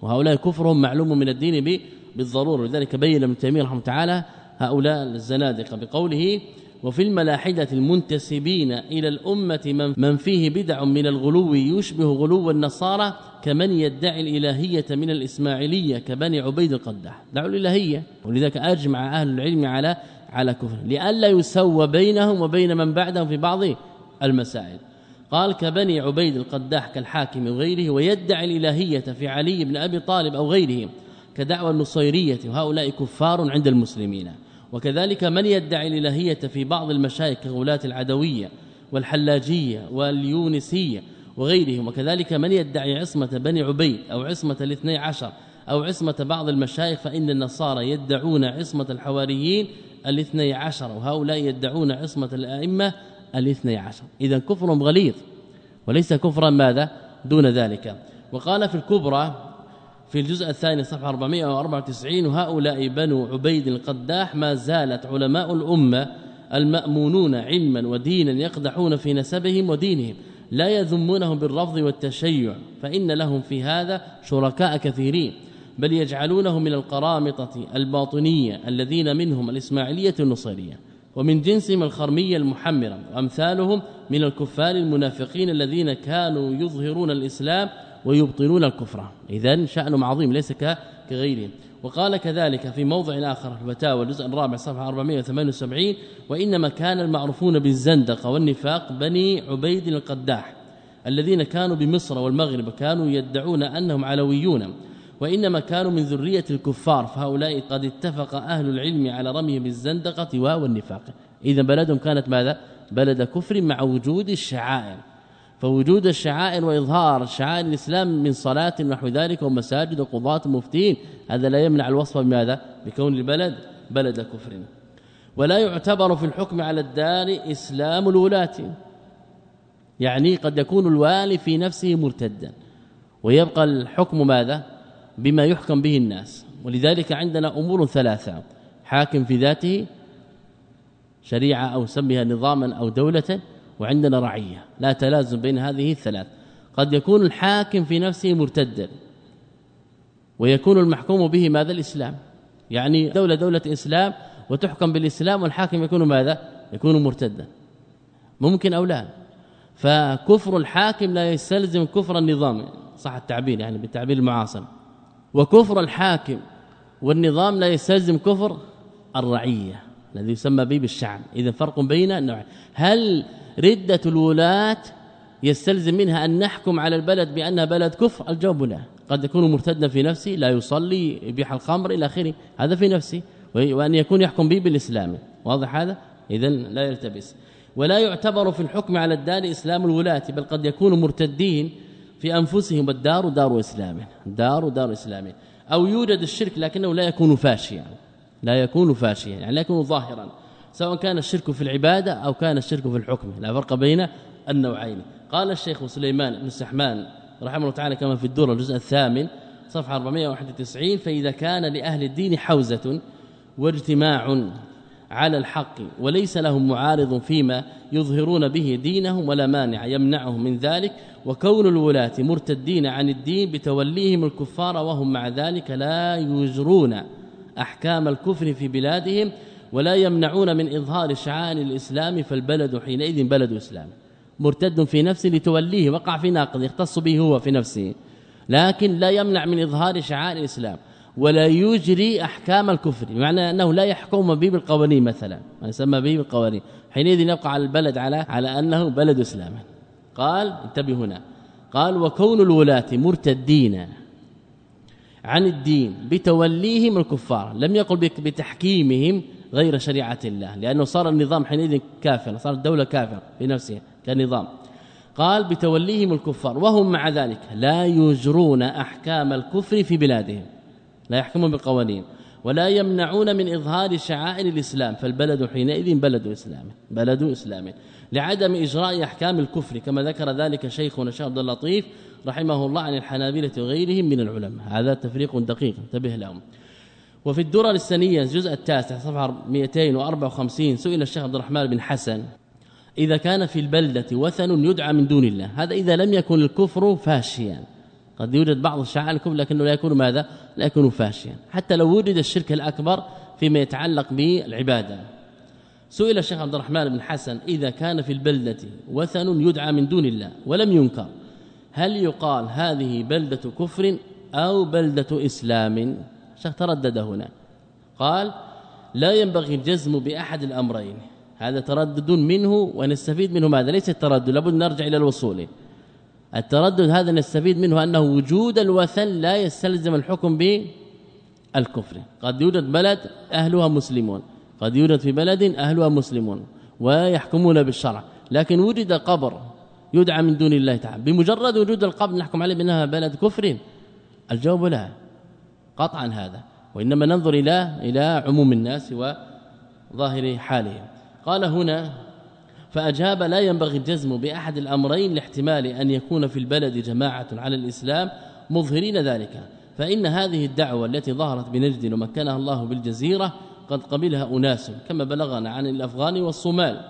وهؤلاء كفرهم معلوم من الدين بالضرورة. لذلك بين ابن تيمية رحمه الله تعالى هؤلاء الزنادقة بقوله وفي الملاحدة المنتسبين إلى الأمة من فيه بدع من الغلو يشبه غلو النصارى كمن يدعي الإلهية من الإسماعيلية كبني عبيد القداح. دعوا الإلهية. ولذلك أجمع أهل العلم على على كفر لئلا يسوى بينهم وبين من بعدهم في بعض المسائل. قال كبني عبيد القداح كالحاكم وغيره ويدعي الإلهية في علي بن أبي طالب أو غيرهم كدعوى النصيرية وهؤلاء كفار عند المسلمين. وكذلك من يدعي الإلهية في بعض المشايخ كغلاة العدوية والحلاجية واليونسية وغيرهم وكذلك من يدعي عصمة بني عبيد أو عصمة الاثني عشر أو عصمة بعض المشايخ فإن النصارى يدعون عصمة الحواريين الاثني عشر وهؤلاء يدعون عصمة الأئمة الاثني عشر. اذا كفر غليظ وليس كفرا ماذا؟ دون ذلك. وقال في الكبرى في الجزء الثاني صفحة 494 وهؤلاء بنو عبيد القداح ما زالت علماء الأمة المأمونون علما ودينا يقدحون في نسبهم ودينهم لا يذمونهم بالرفض والتشيع فإن لهم في هذا شركاء كثيرين بل يجعلونه من القرامطة الباطنية الذين منهم الإسماعيلية النصيرية ومن جنسهم الخرمية المحمرة وأمثالهم من الكفار المنافقين الذين كانوا يظهرون الإسلام ويبطلون الكفر. اذا شانهم عظيم ليس كغيرهم وقال كذلك في موضع آخر في الفتاوى الجزء الرابع صفحة 478 وإنما كان المعروفون بالزندقه والنفاق بني عبيد القداح الذين كانوا بمصر والمغرب كانوا يدعون أنهم علويون وإنما كانوا من ذرية الكفار فهؤلاء قد اتفق أهل العلم على رمي بالزندقة والنفاق. اذا بلدهم كانت ماذا؟ بلد كفر مع وجود الشعائر. فوجود الشعائر وإظهار شعائر الإسلام من صلاة ونحو ذلك ومساجد وقضاة ومفتين هذا لا يمنع الوصف بماذا؟ بكون البلد بلد كفر. ولا يعتبر في الحكم على الدار إسلام الولاة. يعني قد يكون الوالي في نفسه مرتدا. ويبقى الحكم ماذا؟ بما يحكم به الناس. ولذلك عندنا أمور ثلاثة. حاكم في ذاته شريعة أو سميها نظاما أو دولة وعندنا رعية. لا تلازم بين هذه الثلاث. قد يكون الحاكم في نفسه مرتدا ويكون المحكوم به ماذا؟ الإسلام. يعني دولة دولة إسلام وتحكم بالإسلام والحاكم يكون ماذا؟ يكون مرتدا. ممكن أو لا؟ فكفر الحاكم لا يستلزم كفر النظام صح التعبير يعني بالتعبير المعاصر وكفر الحاكم والنظام لا يستلزم كفر الرعية الذي يسمى به بالشعب. اذا فرق بين النوعين هل ردة الولاة يستلزم منها أن نحكم على البلد بأنها بلد كفر. الجواب لا قد يكون مرتدا في نفسه لا يصلي يبيح الخمر إلى آخره هذا في نفسه وأن يكون يحكم به بالإسلام. واضح هذا؟ اذا لا يلتبس. ولا يعتبر في الحكم على الدار إسلام الولاة بل قد يكونوا مرتدين في أنفسهم الدار دار إسلام دار دار إسلام. أو يوجد الشرك لكنه لا يكون فاشيا لا يكون فاشيا يعني لا يكون ظاهرا. سواء كان الشرك في العبادة أو كان الشرك في الحكم. لا فرق بين النوعين. قال الشيخ سليمان بن سحمان رحمه الله تعالى كما في الدور الجزء الثامن صفحة 491 فإذا كان لأهل الدين حوزة واجتماع على الحق وليس لهم معارض فيما يظهرون به دينهم ولا مانع يمنعهم من ذلك وكون الولاة مرتدين عن الدين بتوليهم الكفار وهم مع ذلك لا يجرون أحكام الكفر في بلادهم ولا يمنعون من إظهار شعائر الإسلام فالبلد حينئذ بلد إسلام. مرتد في نفسه لتوليه وقع في ناقض يختص به هو في نفسه. لكن لا يمنع من إظهار شعائر الإسلام ولا يجري أحكام الكفر. بمعنى أنه لا يحكم به بالقوانين مثلا. ما يسمى به بالقوانين حينئذ يبقى على البلد على على أنه بلد إسلام. قال انتبه هنا. قال وكون الولاة مرتدين عن الدين بتوليهم الكفار لم يقل بتحكيمهم غير شريعة الله لأنه صار النظام حينئذ كافر صار الدولة كافر بنفسها كنظام. قال بتوليهم الكفار وهم مع ذلك لا يجرون أحكام الكفر في بلادهم لا يحكمون بالقوانين ولا يمنعون من إظهار شعائر الإسلام فالبلد حينئذ بلد إسلام بلد إسلام لعدم إجراء أحكام الكفر كما ذكر ذلك شيخنا الشيخ عبد اللطيف رحمه الله عن الحنابلة وغيرهم من العلماء. هذا تفريق دقيق انتبه لهم. وفي الدرر السنية الجزء التاسع صفحة 254 سئل الشيخ عبد الرحمن بن حسن إذا كان في البلدة وثن يدعى من دون الله هذا إذا لم يكن الكفر فاشيا. قد يوجد بعض الشعائر الكفر لكنه لا يكون ماذا؟ لا يكون فاشيا. حتى لو وجد الشرك الأكبر فيما يتعلق بالعبادة. سئل الشيخ عبد الرحمن بن حسن إذا كان في البلدة وثن يدعى من دون الله ولم ينكر هل يقال هذه بلدة كفر أو بلدة إسلام؟ شيخ تردد هنا. قال لا ينبغي الجزم بأحد الأمرين. هذا تردد منه ونستفيد منه ماذا؟ ليس التردد لابد نرجع إلى الوصول. التردد هذا نستفيد منه أنه وجود الوثن لا يستلزم الحكم بالكفر. قد يوجد بلد أهلها مسلمون. قد يوجد في بلد أهلها مسلمون ويحكمون بالشرع. لكن وجد قبر يدعى من دون الله تعالى. بمجرد وجود القبر نحكم عليه بأنها بلد كفر؟ الجواب لا. قطعا هذا وإنما ننظر إلى إلى عموم الناس وظاهر حالهم. قال هنا فأجاب لا ينبغي الجزم بأحد الأمرين لاحتمال أن يكون في البلد جماعة على الإسلام مظهرين ذلك. فإن هذه الدعوة التي ظهرت بنجد ومكنها الله بالجزيرة قد قبلها أناس كما بلغنا عن الأفغان والصومال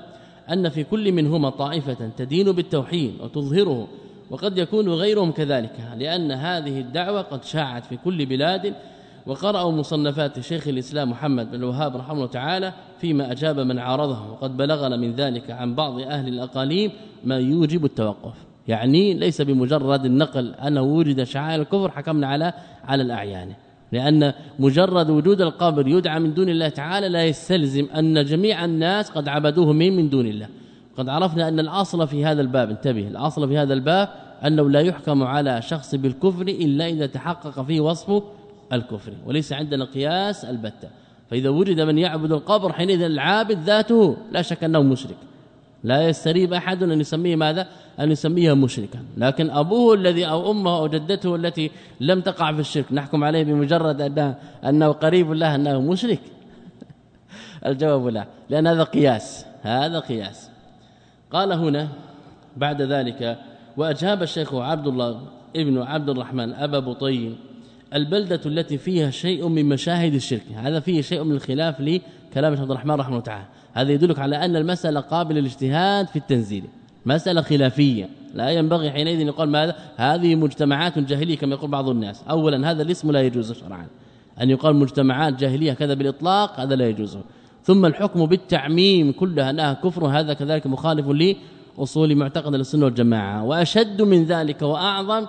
أن في كل منهما طائفة تدين بالتوحيد وتظهره وقد يكون غيرهم كذلك لأن هذه الدعوة قد شاعت في كل بلاد وقرأوا مصنفات شيخ الإسلام محمد بن الوهاب رحمه الله تعالى فيما أجاب من عارضه وقد بلغنا من ذلك عن بعض أهل الأقاليم ما يوجب التوقف. يعني ليس بمجرد النقل أنه وجد شعائر الكفر حكمنا على على الأعيان. لأن مجرد وجود القبر يدعى من دون الله تعالى لا يستلزم أن جميع الناس قد عبدوه من من دون الله. قد عرفنا أن الأصل في هذا الباب انتبه الأصل في هذا الباب أنه لا يحكم على شخص بالكفر إلا إذا تحقق فيه وصف الكفر وليس عندنا قياس البتة. فإذا وجد من يعبد القبر حينئذ العابد ذاته لا شك أنه مشرك. لا يستريب أحد أن يسميه ماذا؟ أن يسميه مشركا. لكن أبوه الذي أو أمه أو جدته التي لم تقع في الشرك نحكم عليه بمجرد انه أنه قريب له أنه مشرك. الجواب لا لأن هذا قياس هذا قياس. قال هنا بعد ذلك وأجاب الشيخ عبد الله ابن عبد الرحمن أبا بطين البلدة التي فيها شيء من مشاهد الشرك هذا فيه شيء من الخلاف لكلام عبد الرحمن رحمه الله تعالى. هذا يدلك على أن المسألة قابلة للاجتهاد في التنزيل مسألة خلافية. لا ينبغي حينئذ يقول ماذا؟ هذه مجتمعات جاهلية كما يقول بعض الناس. اولا هذا الاسم لا يجوز شرعا. أن يقال مجتمعات جاهلية كذا بالإطلاق هذا لا يجوز. ثم الحكم بالتعميم كلها انها كفر هذا كذلك مخالف لأصول معتقد السنة والجماعة. وأشد من ذلك وأعظم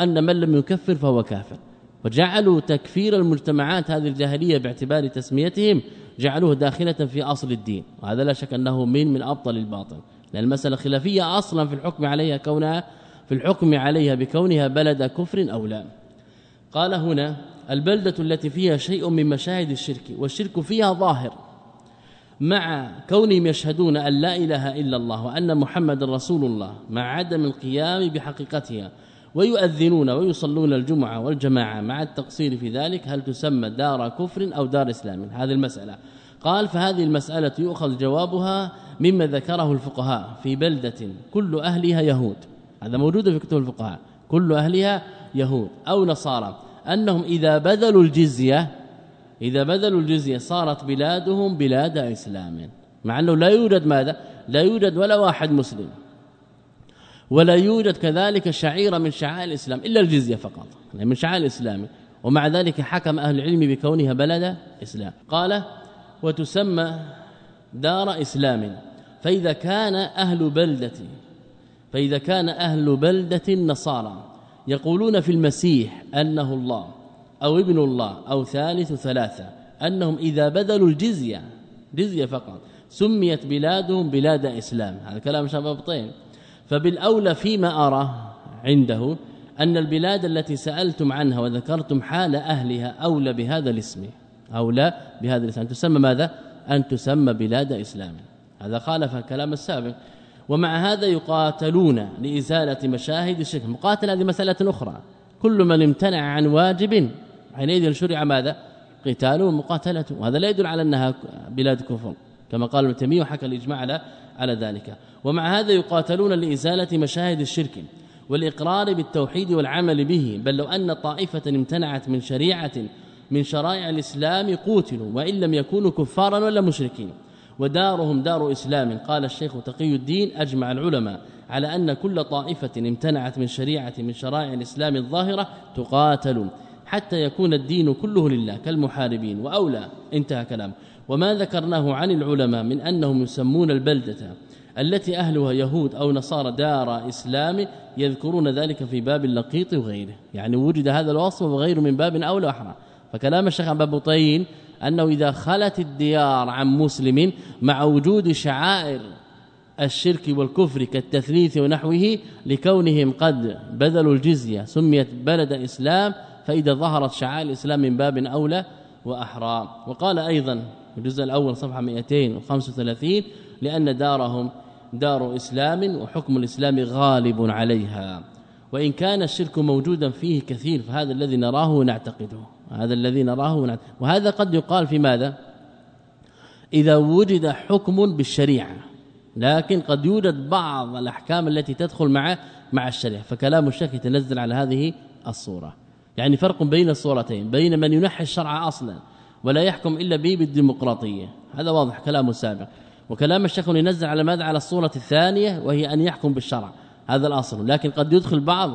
أن من لم يكفر فهو كافر. وجعلوا تكفير المجتمعات هذه الجاهلية باعتبار تسميتهم جعلوه داخلة في أصل الدين. وهذا لا شك أنه من من أبطل الباطل. لأن المسألة خلافية أصلا في الحكم عليها كونها في الحكم عليها بكونها بلد كفر أو لا. قال هنا البلدة التي فيها شيء من مشاهد الشرك والشرك فيها ظاهر. مع كونهم يشهدون أن لا إله إلا الله وأن محمد رسول الله مع عدم القيام بحقيقتها ويؤذنون ويصلون الجمعة والجماعة مع التقصير في ذلك هل تسمى دار كفر أو دار إسلام؟ هذه المسألة. قال فهذه المسألة يؤخذ جوابها مما ذكره الفقهاء في بلدة كل أهلها يهود. هذا موجود في كتب الفقهاء. كل أهلها يهود. أو نصارى. أنهم إذا بذلوا الجزية إذا بذلوا الجزية صارت بلادهم بلاد إسلام. مع أنه لا يوجد ماذا؟ لا يوجد ولا واحد مسلم. ولا يوجد كذلك شعيرة من شعائر الإسلام إلا الجزية فقط. يعني من شعائر الإسلام. ومع ذلك حكم أهل العلم بكونها بلد إسلام. قال وتسمى دار إسلام فإذا كان أهل بلدة فإذا كان أهل بلدة النصارى يقولون في المسيح أنه الله. أو ابن الله أو ثالث ثلاثة أنهم إذا بذلوا الجزية جزية فقط سميت بلادهم بلاد إسلام. هذا كلام شباب طيب. فبالأولى فيما أرى عنده أن البلاد التي سألتم عنها وذكرتم حال أهلها أولى بهذا الاسم. أولى بهذا الاسم. أن تسمى ماذا؟ أن تسمى بلاد إسلام. هذا خالف الكلام السابق. ومع هذا يقاتلون لإزالة مشاهد الشرك مقاتل هذه مسألة أخرى. كل من امتنع عن واجب حينئذ شرع ماذا؟ قتاله ومقاتلته وهذا لا يدل على أنها بلاد كفر كما قال ابن تيمية وحكى الإجماع على على ذلك. ومع هذا يقاتلون لإزالة مشاهد الشرك والإقرار بالتوحيد والعمل به. بل لو أن طائفة امتنعت من شريعة من شرائع الإسلام قوتلوا وإن لم يكونوا كفارا ولا مشركين. ودارهم دار إسلام. قال الشيخ تقي الدين أجمع العلماء على أن كل طائفة امتنعت من شريعة من شرائع الإسلام الظاهرة تقاتل. حتى يكون الدين كله لله كالمحاربين. وأولى انتهى كلامه وما ذكرناه عن العلماء من أنهم يسمون البلدة التي أهلها يهود أو نصارى دار إسلام يذكرون ذلك في باب اللقيط وغيره. يعني وجد هذا الوصف وغيره من باب أولى وأحرى فكلام الشيخ عبد بطين أنه إذا خلت الديار عن مسلم مع وجود شعائر الشرك والكفر كالتثليث ونحوه لكونهم قد بذلوا الجزية سميت بلد إسلام فإذا ظهرت شعائر الإسلام من باب أولى وأحرى. وقال أيضا الجزء الأول صفحة 235 لأن دارهم دار إسلام وحكم الإسلام غالب عليها. وإن كان الشرك موجودا فيه كثير فهذا الذي نراه ونعتقده. هذا الذي نراه ونعتقده وهذا قد يقال في ماذا؟ إذا وجد حكم بالشريعة. لكن قد يوجد بعض الأحكام التي تدخل مع مع الشريعة. فكلام الشيخ يتنزل على هذه الصورة. يعني فرق بين الصورتين بين من ينحي الشرع أصلا ولا يحكم إلا به بالديمقراطيه هذا واضح كلامه سابق. وكلام الشيخ ينزل على ماذا؟ على الصورة الثانية وهي أن يحكم بالشرع. هذا الأصل. لكن قد يدخل بعض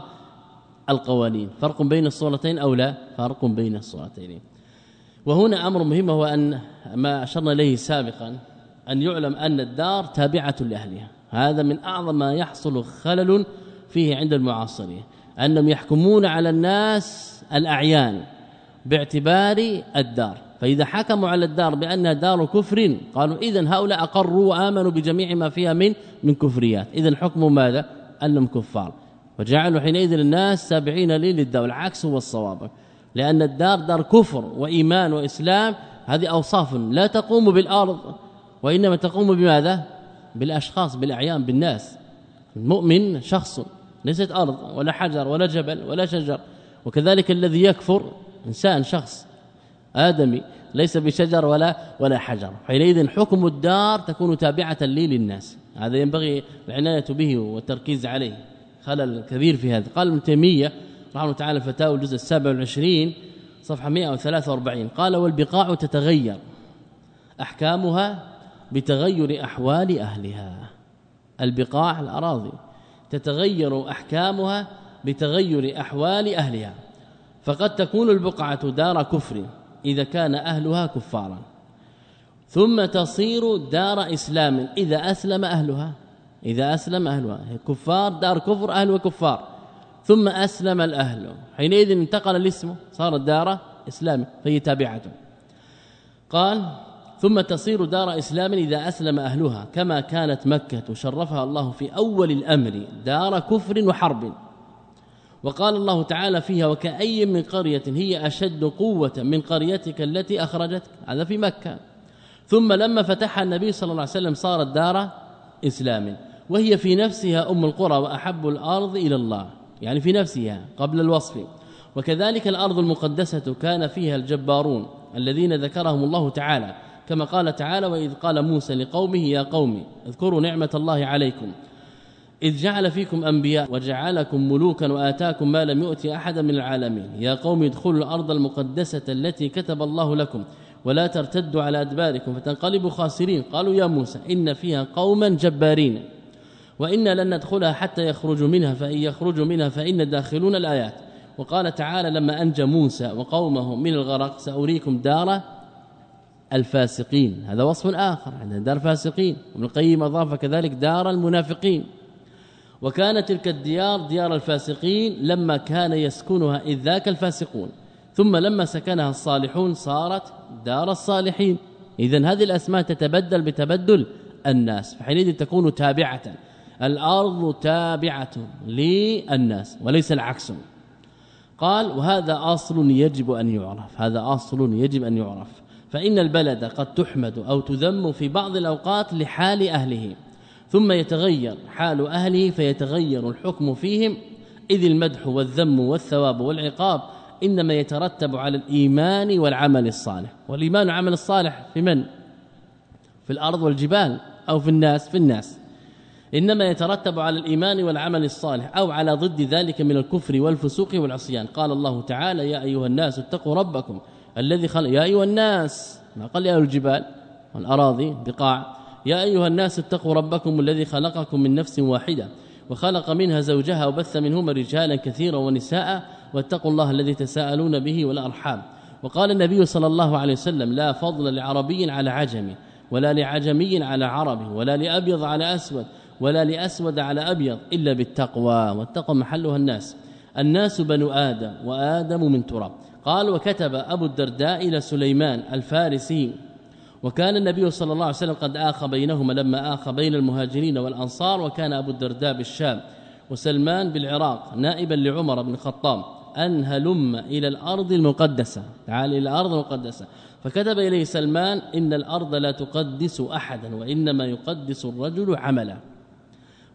القوانين. فرق بين الصورتين أو لا؟ فرق بين الصورتين. وهنا أمر مهم هو أن ما أشرنا إليه سابقا أن يعلم أن الدار تابعة لأهلها. هذا من أعظم ما يحصل خلل فيه عند المعاصرين. أنهم يحكمون على الناس الأعيان باعتبار الدار. فإذا حكموا على الدار بأنها دار كفر قالوا اذا هؤلاء أقروا وآمنوا بجميع ما فيها من من كفريات. اذا حكم ماذا؟ أنهم كفار. وجعلوا حينئذ الناس تابعين لي للدار العكس هو الصواب. لأن الدار دار كفر وإيمان وإسلام هذه أوصاف لا تقوم بالأرض وإنما تقوم بماذا؟ بالأشخاص بالأعيان بالناس. المؤمن شخص ليست أرض ولا حجر ولا جبل ولا شجر وكذلك الذي يكفر إنسان شخص آدمي ليس بشجر ولا ولا حجر. حينئذ حكم الدار تكون تابعة لي للناس. هذا ينبغي العناية به والتركيز عليه. خلل كبير في هذا. قال ابن تيمية رحمه الله تعالى الفتاوى الجزء السابع والعشرين صفحة 143 قال والبقاع تتغير أحكامها بتغير أحوال أهلها. البقاع الأراضي. تتغير أحكامها بتغير أحوال أهلها. فقد تكون البقعة دار كفر إذا كان أهلها كفارا. ثم تصير دار إسلام إذا أسلم أهلها. إذا أسلم أهلها. كفار دار كفر أهل كفار ثم أسلم الأهل. حينئذ انتقل الاسم صارت دار إسلام فهي تابعته قال ثم تصير دار إسلام إذا أسلم أهلها كما كانت مكة شرفها الله في أول الأمر دار كفر وحرب. وقال الله تعالى فيها وكأي من قرية هي أشد قوة من قريتك التي أخرجتك هذا في مكة. ثم لما فتح النبي صلى الله عليه وسلم صارت دار إسلام. وهي في نفسها أم القرى وأحب الأرض إلى الله. يعني في نفسها قبل الوصف. وكذلك الأرض المقدسة كان فيها الجبارون الذين ذكرهم الله تعالى. كما قال تعالى وإذ قال موسى لقومه يا قوم اذكروا نعمة الله عليكم. إذ جعل فيكم أنبياء وجعلكم ملوكا وآتاكم ما لم يؤت أحدا من العالمين. يا قوم ادخلوا الأرض المقدسة التي كتب الله لكم ولا ترتدوا على أدباركم فتنقلبوا خاسرين. قالوا يا موسى إن فيها قوما جبارين وإنا لن ندخلها حتى يخرجوا منها فإن يخرجوا منها فإن داخلون الآيات. وقال تعالى لما أنجى موسى وقومه من الغرق سأريكم دار الفاسقين. هذا وصف آخر عندنا دار الفاسقين. وابن القيم أضاف كذلك دار المنافقين. وكانت تلك الديار ديار الفاسقين لما كان يسكنها إذ ذاك الفاسقون. ثم لما سكنها الصالحون صارت دار الصالحين. إذا هذه الأسماء تتبدل بتبدل الناس. فحينئذ تكون تابعة. الأرض تابعة للناس وليس العكس. قال وهذا أصل يجب أن يعرف. هذا أصل يجب أن يعرف. فإن البلد قد تحمد أو تذم في بعض الأوقات لحال أهله ثم يتغير حال أهله فيتغير الحكم فيهم إذ المدح والذم والثواب والعقاب إنما يترتب على الإيمان والعمل الصالح. والإيمان والعمل الصالح في من؟ في الأرض والجبال أو في الناس؟ في الناس. إنما يترتب على الإيمان والعمل الصالح أو على ضد ذلك من الكفر والفسوق والعصيان. قال الله تعالى يا أيها الناس اتقوا ربكم الذي خلق يا أيها الناس ما قال يا الجبال والأراضي بقاع يا أيها الناس اتقوا ربكم الذي خلقكم من نفس واحدة وخلق منها زوجها وبث منهما رجالا كثيرا ونساء واتقوا الله الذي تساءلون به والأرحام. وقال النبي صلى الله عليه وسلم لا فضل لعربي على عجمي ولا لعجمي على عربي ولا لأبيض على أسود ولا لأسود على أبيض إلا بالتقوى والتقوى محلها الناس. الناس بنو آدم وآدم من تراب. قال وكتب أبو الدرداء إلى سليمان الفارسي وكان النبي صلى الله عليه وسلم قد آخى بينهما لما آخى بين المهاجرين والأنصار وكان أبو الدرداء بالشام وسلمان بالعراق نائبا لعمر بن الخطاب أن هلم إلى الأرض المقدسة. تعال إلى الأرض المقدسة. فكتب إليه سلمان إن الأرض لا تقدس أحدا وإنما يقدس الرجل عمله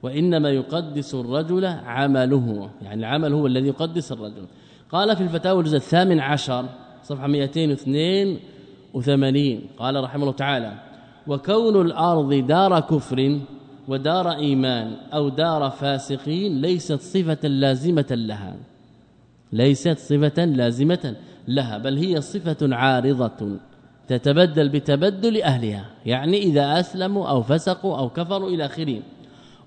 وإنما يقدس الرجل عمله. يعني العمل هو الذي يقدس الرجل. قال في الفتاوى الجزء الثامن عشر صفحة 282 قال رحمه الله تعالى وكون الأرض دار كفر ودار إيمان أو دار فاسقين ليست صفة لازمة لها. ليست صفة لازمة لها بل هي صفة عارضة تتبدل بتبدل أهلها يعني إذا أسلموا أو فسقوا أو كفروا إلى آخره.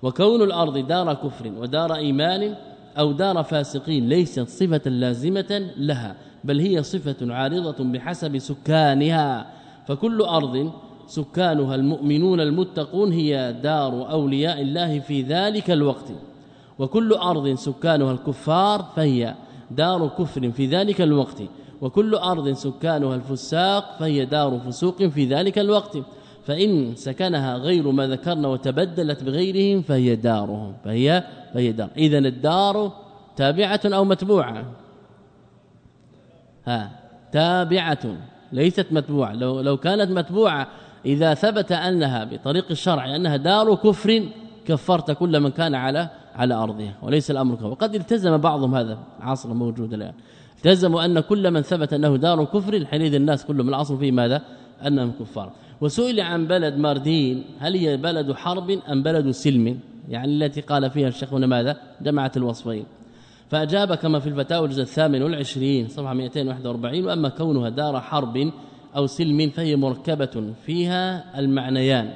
وكون الأرض دار كفر ودار إيمان أو دار فاسقين ليست صفة لازمة لها بل هي صفة عارضة بحسب سكانها. فكل أرض سكانها المؤمنون المتقون هي دار أولياء الله في ذلك الوقت. وكل أرض سكانها الكفار فهي دار كفر في ذلك الوقت. وكل أرض سكانها الفساق فهي دار فسوق في ذلك الوقت. فإن سكنها غير ما ذكرنا وتبدلت بغيرهم فهي دارهم فهي فهي دار. اذا الدار تابعة أو متبوعة؟ ها تابعة ليست متبوعة. لو لو كانت متبوعة إذا ثبت أنها بطريق الشرع أنها دار كفر كفرت كل من كان على على أرضها وليس الأمر كما وقد التزم بعضهم هذا عصر موجود الآن. التزموا أن كل من ثبت أنه دار كفر حينئذ الناس كلهم العصر فيه ماذا؟ أنهم كفار. وسئل عن بلد ماردين هل هي بلد حرب أم بلد سلم؟ يعني التي قال فيها الشيخ هنا ماذا؟ جمعت الوصفين. فأجاب كما في الفتاوى الجزء الثامن والعشرين صفحة 241 وأما كونها دار حرب أو سلم فهي مركبة فيها المعنيان.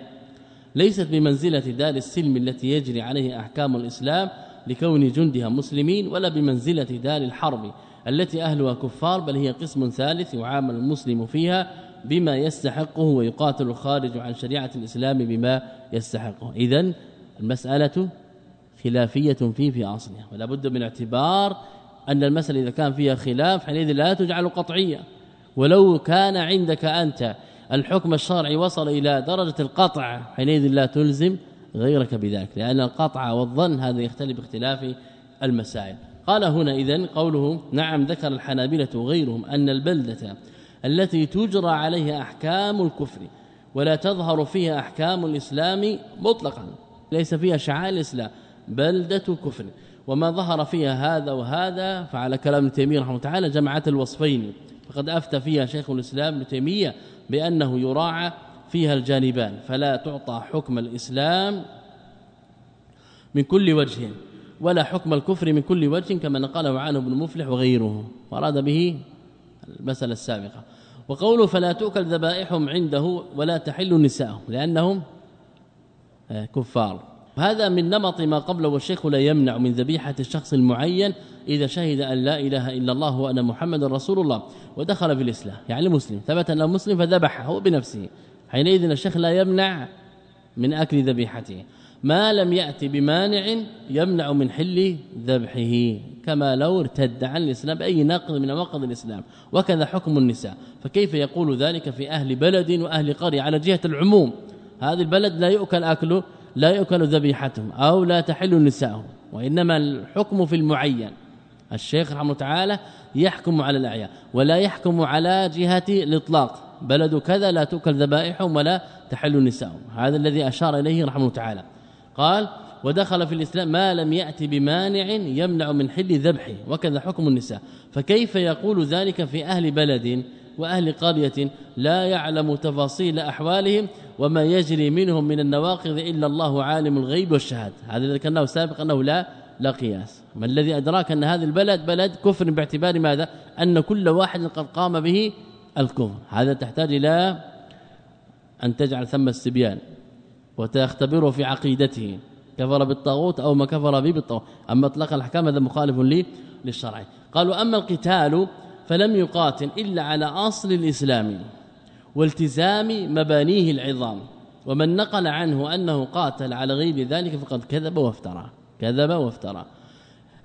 ليست بمنزلة دار السلم التي يجري عليه أحكام الإسلام لكون جندها مسلمين ولا بمنزلة دار الحرب التي أهلها كفار بل هي قسم ثالث يعامل المسلم فيها بما يستحقه ويقاتل الخارج عن شريعة الإسلام بما يستحقه. إذا المسألة خلافية فيه في أصلها ولا بد من اعتبار أن المسألة إذا كان فيها خلاف حينئذ لا تجعل قطعية. ولو كان عندك أنت الحكم الشرعي وصل إلى درجة القطع حينئذ لا تلزم غيرك بذلك لأن القطع والظن هذا يختلف باختلاف المسائل. قال هنا إذن قوله نعم ذكر الحنابلة وغيرهم أن البلدة التي تجرى عليها أحكام الكفر ولا تظهر فيها أحكام الإسلام مطلقا. ليس فيها شعائر الإسلام بلدة كفر. وما ظهر فيها هذا وهذا فعلى كلام ابن تيمية رحمه تعالى جمعت الوصفين. فقد أفتى فيها شيخ الإسلام ابن تيمية بأنه يراعى فيها الجانبان فلا تعطى حكم الإسلام من كل وجه ولا حكم الكفر من كل وجه كما نقله عنه ابن مفلح وغيره. وأراد به المسألة السابقة. وقوله فلا تؤكل ذبائحهم عنده ولا تحل نساءهم لأنهم كفار. هذا من نمط ما قبله والشيخ لا يمنع من ذبيحة الشخص المعين إذا شهد أن لا إله إلا الله وأن محمد رسول الله ودخل في الإسلام. يعني مسلم ثبت أنه مسلم فذبحه بنفسه. حينئذ الشيخ لا يمنع من أكل ذبيحته. ما لم يأتي بمانع يمنع من حل ذبحه. كما لو ارتد عن الإسلام بأي نقض من نواقض الإسلام. وكذا حكم النساء. فكيف يقول ذلك في أهل بلد وأهل قرية على جهة العموم؟ هذا البلد لا يؤكل أكله لا يؤكل ذبيحتهم أو لا تحل نساءهم وإنما الحكم في المعين. الشيخ رحمه تعالى يحكم على الاعياء ولا يحكم على جهة الإطلاق. بلد كذا لا تؤكل ذبائحهم ولا تحل نساءهم هذا الذي أشار إليه رحمه تعالى. قال ودخل في الإسلام ما لم يأتي بمانع يمنع من حل ذبحه وكذا حكم النساء. فكيف يقول ذلك في أهل بلد وأهل قرية لا يعلم تفاصيل أحوالهم وما يجري منهم من النواقض إلا الله عالم الغيب والشهاد. هذا ذكرناه سابقا أنه لا لا قياس. ما الذي أدراك أن هذا البلد بلد كفر باعتبار ماذا؟ أن كل واحد قد قام به الكفر. هذا تحتاج إلى أن تجعل ثم السبيان وتختبره في عقيدته كفر بالطاغوت أو ما كفر به بالطاغوت. أما إطلاق الأحكام هذا مخالف لي للشرع. قالوا أما القتال فلم يقاتل إلا على أصل الإسلام والتزام مبانيه العظام ومن نقل عنه أنه قاتل على غير ذلك فقد كذب وافترى كذب وافترى.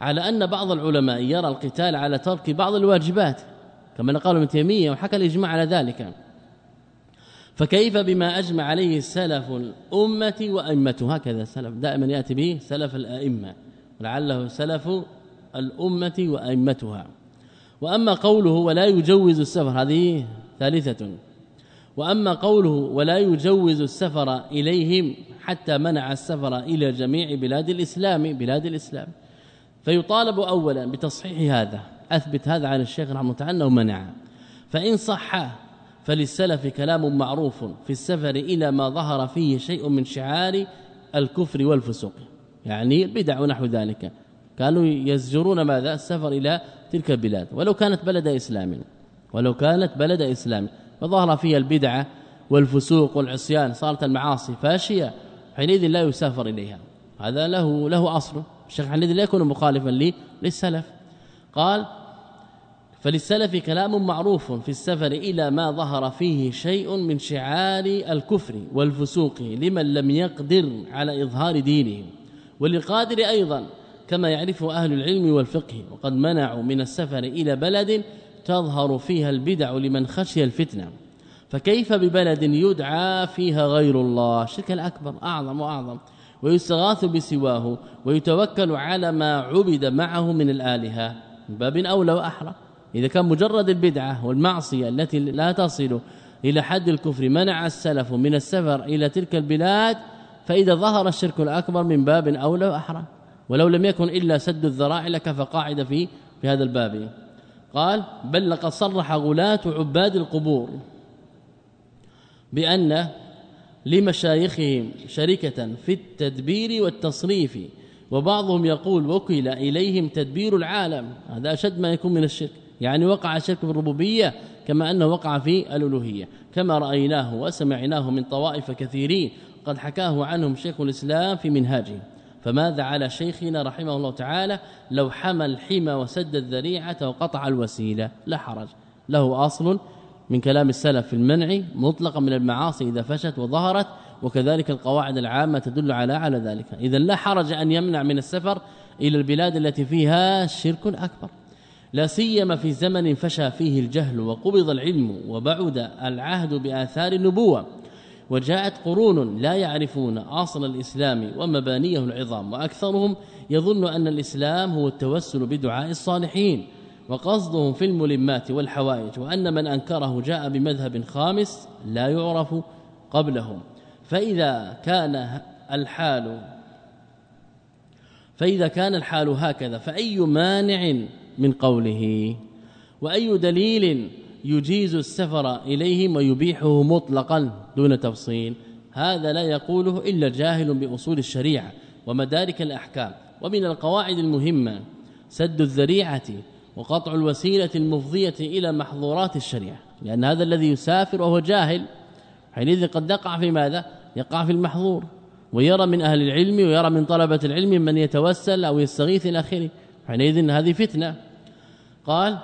على أن بعض العلماء يرى القتال على ترك بعض الواجبات كما نقال ابن تيمية وحكى الإجماع على ذلك. فكيف بما أجمع عليه سلف الأمة وائمته هكذا السلف دائما يأتي به سلف الأئمة ولعله سلف الأمة وأئمتها. وأما قوله ولا يجوز السفر هذه ثالثة. وأما قوله ولا يجوز السفر إليهم حتى منع السفر إلى جميع بلاد الإسلام بلاد الإسلام. فيطالب اولا بتصحيح هذا أثبت هذا عن الشيخ رحمه الله أنه منع. فإن صح فللسلف كلام معروف في السفر إلى ما ظهر فيه شيء من شعار الكفر والفسوق يعني البدع ونحو ذلك. كانوا يزجرون ماذا؟ السفر إلى تلك البلاد. ولو كانت بلد إسلام ولو كانت بلد إسلام. وظهر فيها البدعه والفسوق والعصيان. صارت المعاصي فاشية. حينئذ لا يسافر إليها. هذا له له أصل. الشيخ حينئذ لا يكون مخالفا للسلف. قال فللسلف كلام معروف في السفر إلى ما ظهر فيه شيء من شعار الكفر والفسوق لمن لم يقدر على إظهار دينه وللقادر أيضا كما يعرف أهل العلم والفقه وقد منعوا من السفر إلى بلد تظهر فيها البدع لمن خشي الفتنة. فكيف ببلد يدعى فيها غير الله؟ الشرك الأكبر أعظم وأعظم. ويستغاث بسواه ويتوكل على ما عبد معه من الآلهة. باب أولى وأحرى. إذا كان مجرد البدعة والمعصية التي لا تصل إلى حد الكفر منع السلف من السفر إلى تلك البلاد فإذا ظهر الشرك الأكبر من باب أولى وأحرى. ولو لم يكن إلا سد الذرائع لكفى قاعدة في في هذا الباب. قال بل لقد صرح غلاة عباد القبور بأن لمشايخهم شركة في التدبير والتصريف وبعضهم يقول وكل إليهم تدبير العالم. هذا أشد ما يكون من الشرك. يعني وقع الشرك في الربوبية كما أنه وقع في الألوهية. كما رأيناه وسمعناه من طوائف كثيرين قد حكاه عنهم شيخ الإسلام في منهاجه. فماذا على شيخنا رحمه الله تعالى؟ لو حمى الحمى وسد الذريعة وقطع الوسيلة. لا حرج. له أصل من كلام السلف في المنع مطلقا من المعاصي إذا فشت وظهرت وكذلك القواعد العامة تدل على على ذلك. إذا لا حرج أن يمنع من السفر إلى البلاد التي فيها شرك أكبر. لا سيما في زمن فشى فيه الجهل وقبض العلم وبعد العهد بآثار النبوة. وجاءت قرون لا يعرفون أصل الإسلام ومبانيه العظام وأكثرهم يظن أن الإسلام هو التوسل بدعاء الصالحين وقصدهم في الملمات والحوائج وأن من أنكره جاء بمذهب خامس لا يعرف قبلهم. فإذا كان الحال فإذا كان الحال هكذا فأي مانع من قوله؟ وأي دليل يجيز السفر إليهم ويبيحه مطلقا دون تفصيل. هذا لا يقوله إلا جاهل بأصول الشريعة ومدارك الأحكام ومن القواعد المهمة سد الذريعة وقطع الوسيلة المفضية إلى محظورات الشريعة لأن هذا الذي يسافر وهو جاهل حينئذ قد يقع في ماذا؟ يقع في المحظور ويرى من أهل العلم ويرى من طلبة العلم من يتوسل أو يستغيث إلى آخره. حينئذ هذه فتنة. قال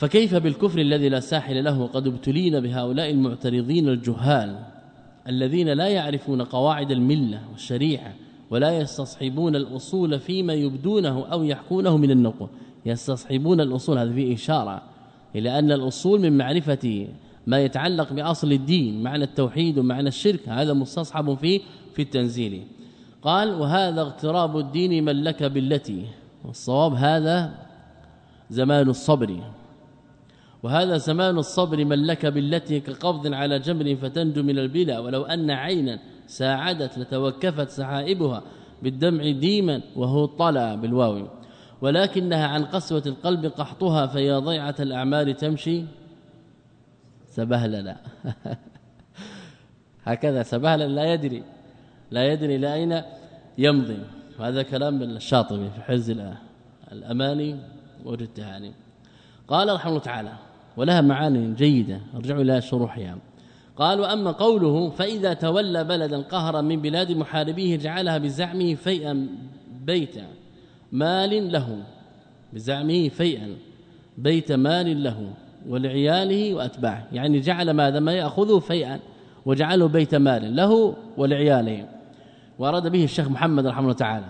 فكيف بالكفر الذي لا ساحل له وقد ابتلينا بهؤلاء المعترضين الجهال الذين لا يعرفون قواعد الملة والشريعة ولا يستصحبون الأصول فيما يبدونه أو يحكونه من النقل يستصحبون الأصول هذه فيه إشارة إلى أن الأصول من معرفة ما يتعلق بأصل الدين معنى التوحيد ومعنى الشرك هذا مستصحب فيه في التنزيل. قال وهذا اغتراب الدين من لك بالتي والصواب هذا زمان الصبر. وهذا زمان الصبر من لك بالتي كقبض على جمر فتنجو من البلا ولو أن عينا ساعدت لتوكفت سحائبها بالدمع ديما وهو طلع بالواو. ولكنها عن قسوة القلب قحطها فيا ضيعة الأعمال تمشي سبهللا. هكذا سبهلا لا يدري لا يدري إلى أين يمضي. وهذا كلام الشاطبي في حز الأماني والتهاني قال رحمه الله تعالى ولها معاني جيدة. ارجعوا إلى شروحها. قال وأما قوله فإذا تولى بلدا قهرا من بلاد محاربيه جعلها بزعمه فيئا بيتا مال له. بزعمه فيئا بيت مال له ولعياله وأتباعه. يعني جعل ماذا؟ ما يأخذه فيئا وجعله بيت مال له ولعياله. واراد به الشيخ محمد رحمه الله تعالى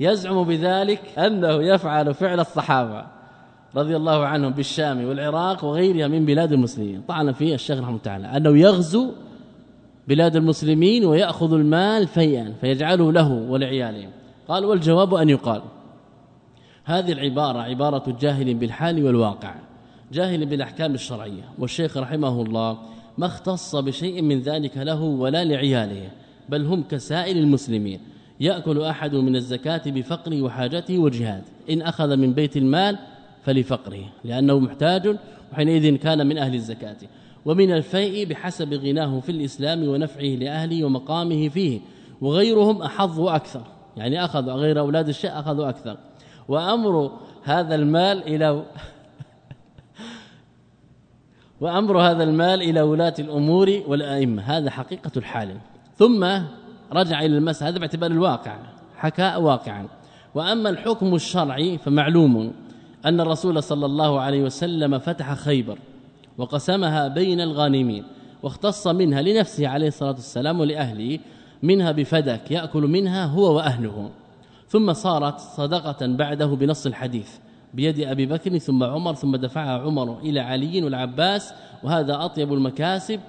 يزعم بذلك أنه يفعل فعل الصحابة. رضي الله عنهم بالشام والعراق وغيرها من بلاد المسلمين. طعن فيه الشيخ رحمه الله تعالى أنه يغزو بلاد المسلمين ويأخذ المال فيئا فيجعله له ولعياله. قال والجواب أن يقال هذه العبارة عبارة جاهل بالحال والواقع جاهل بالأحكام الشرعية. والشيخ رحمه الله ما اختص بشيء من ذلك له ولا لعياله بل هم كسائر المسلمين. يأكل أحد من الزكاة بفقره وحاجته وجهاد إن أخذ من بيت المال فلفقره لأنه محتاج وحينئذ كان من أهل الزكاة. ومن الفيء بحسب غناه في الإسلام ونفعه لأهله ومقامه فيه وغيرهم أحظ وأكثر. يعني اخذوا غير أولاد الشيء اخذوا أكثر. وأمر هذا المال إلى وأمر هذا المال إلى ولاة الأمور والأئمة. هذا حقيقة الحال. ثم رجع إلى المسألة هذا باعتبار الواقع حكى واقعا. وأما الحكم الشرعي فمعلوم. أن الرسول صلى الله عليه وسلم فتح خيبر وقسمها بين الغانمين واختص منها لنفسه عليه الصلاة والسلام ولأهله منها بفدك يأكل منها هو وأهله. ثم صارت صدقة بعده بنص الحديث بيد أبي بكر ثم عمر ثم دفعها عمر إلى علي والعباس وهذا أطيب المكاسب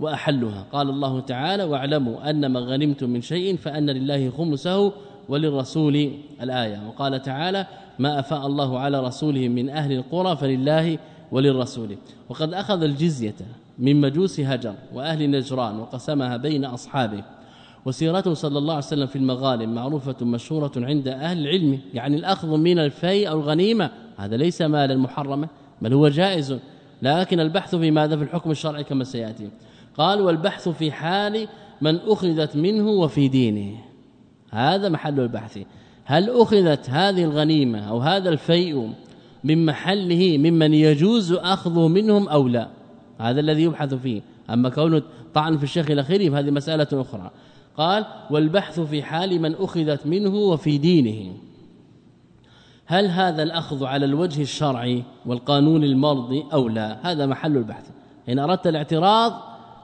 وأحلها. قال الله تعالى واعلموا ان ما غنمتم من شيء فأن لله خمسه وللرسول الآية. وقال تعالى ما أفاء الله على رسوله من أهل القرى فلله وللرسول. وقد أخذ الجزية من مجوس هجر وأهل نجران وقسمها بين أصحابه. وسيرته صلى الله عليه وسلم في المغالم معروفة مشهورة عند أهل العلم يعني الأخذ من الفيء أو الغنيمة. هذا ليس مالا محرما بل هو جائز. لكن البحث في ماذا في الحكم الشرعي كما سيأتي. قال والبحث في حال من أخذت منه وفي دينه. هذا محل البحث. هل أخذت هذه الغنيمة أو هذا الفيء من محله ممن يجوز أخذه منهم أو لا؟ هذا الذي يبحث فيه. أما كونه طعن في الشيخ الأخير فهذه مسألة أخرى. قال والبحث في حال من أخذت منه وفي دينه. هل هذا الأخذ على الوجه الشرعي والقانون المرضي أو لا؟ هذا محل البحث. إن أردت الاعتراض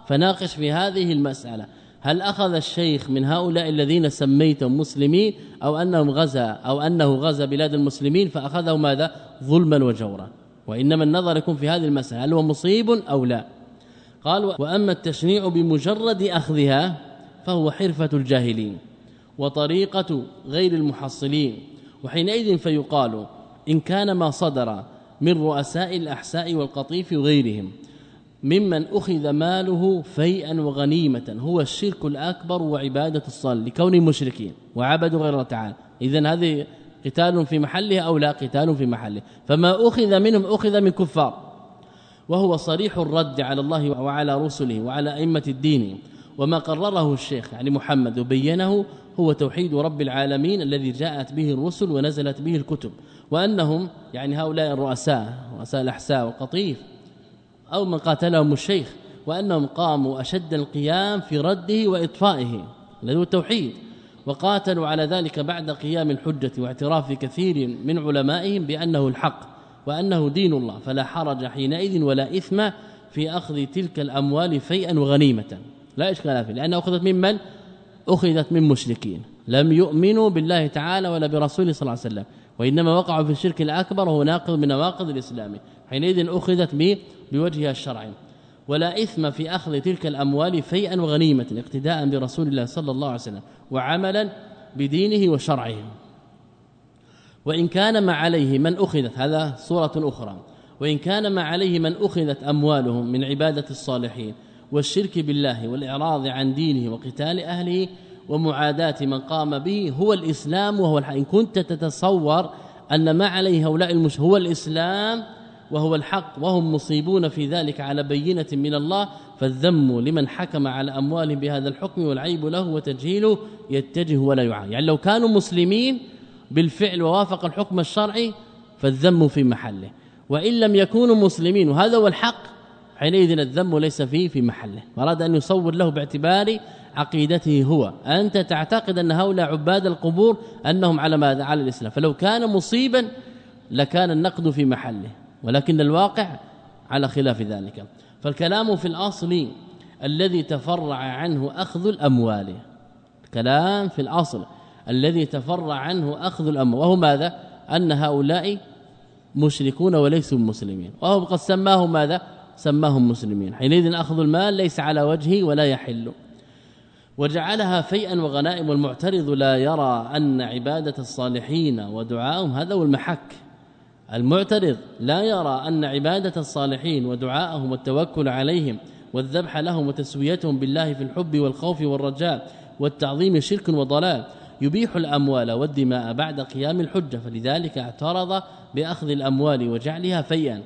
فناقش في هذه المسألة. هل أخذ الشيخ من هؤلاء الذين سميتم مسلمين أو أنهم غزا أو أنه غزا بلاد المسلمين فأخذه ماذا؟ ظلما وجورا. وإنما النظر يكون في هذه المسألة هل هو مصيب أو لا؟ قال وأما التشنيع بمجرد أخذها فهو حرفة الجاهلين وطريقة غير المحصلين. وحينئذ فيقال إن كان ما صدر من رؤساء الأحساء والقطيف وغيرهم ممن أخذ ماله فيئا وغنيمة. هو الشرك الأكبر وعبادة الصال لكون مشركين. وعبدوا غير الله تعالى. إذا هذه قتال في محله أو لا قتال في محله. فما أخذ منهم أخذ من كفار. وهو صريح الرد على الله وعلى رسله وعلى أئمة الدين. وما قرره الشيخ يعني محمد وبينه هو توحيد رب العالمين الذي جاءت به الرسل ونزلت به الكتب. وأنهم يعني هؤلاء الرؤساء رؤساء الأحساء والقطيف أو من قاتلهم الشيخ وأنهم قاموا أشد القيام في رده وإطفائه. الذي هو التوحيد. وقاتلوا على ذلك بعد قيام الحجة واعتراف كثير من علمائهم بأنه الحق وأنه دين الله فلا حرج حينئذ ولا إثم في أخذ تلك الأموال فيئا وغنيمه. لا إشكال فيه لأنها أخذت ممن أخذت من مشركين. لم يؤمنوا بالله تعالى ولا برسوله صلى الله عليه وسلم وإنما وقعوا في الشرك الأكبر وهو ناقض من نواقض الإسلام. حينئذ أخذت بوجهها الشرعي. ولا إثم في أخذ تلك الأموال فيئا وغنيمة اقتداء برسول الله صلى الله عليه وسلم وعملا بدينه وشرعه. وإن كان ما عليه من أخذت هذا صوره أخرى. وإن كان ما عليه من أخذت أموالهم من عبادة الصالحين والشرك بالله والإعراض عن دينه وقتال أهله ومعاداة من قام به هو الإسلام وهو الحق إن كنت تتصور أن ما عليه هؤلاء المش هو الإسلام وهو الحق وهم مصيبون في ذلك على بينة من الله فالذم لمن حكم على اموالهم بهذا الحكم والعيب له وتجهيله يتجه ولا يعان يعني لو كانوا مسلمين بالفعل ووافق الحكم الشرعي فالذم في محله. وإن لم يكونوا مسلمين وهذا هو الحق حينئذ الذم ليس فيه في محله. أراد أن يصور له باعتبار عقيدته هو. أنت تعتقد أن هؤلاء عباد القبور أنهم على ماذا؟ على الإسلام. فلو كان مصيبا لكان النقد في محله. ولكن الواقع على خلاف ذلك. فالكلام في الأصل الذي تفرع عنه أخذ الأموال. كلام في الأصل الذي تفرع عنه أخذ الأموال. وهو ماذا؟ أن هؤلاء مشركون وليسوا مسلمين. وهو قد سماهم ماذا؟ سماهم مسلمين. حينئذ أخذ المال ليس على وجهه ولا يحل. وجعلها فيئا وغنائم. والمعترض لا يرى أن عبادة الصالحين ودعاءهم هذا هو المحك. المعترض لا يرى أن عبادة الصالحين ودعاءهم والتوكل عليهم والذبح لهم وتسويتهم بالله في الحب والخوف والرجاء والتعظيم شرك وضلال يبيح الأموال والدماء بعد قيام الحجة فلذلك اعترض بأخذ الأموال وجعلها فيئا.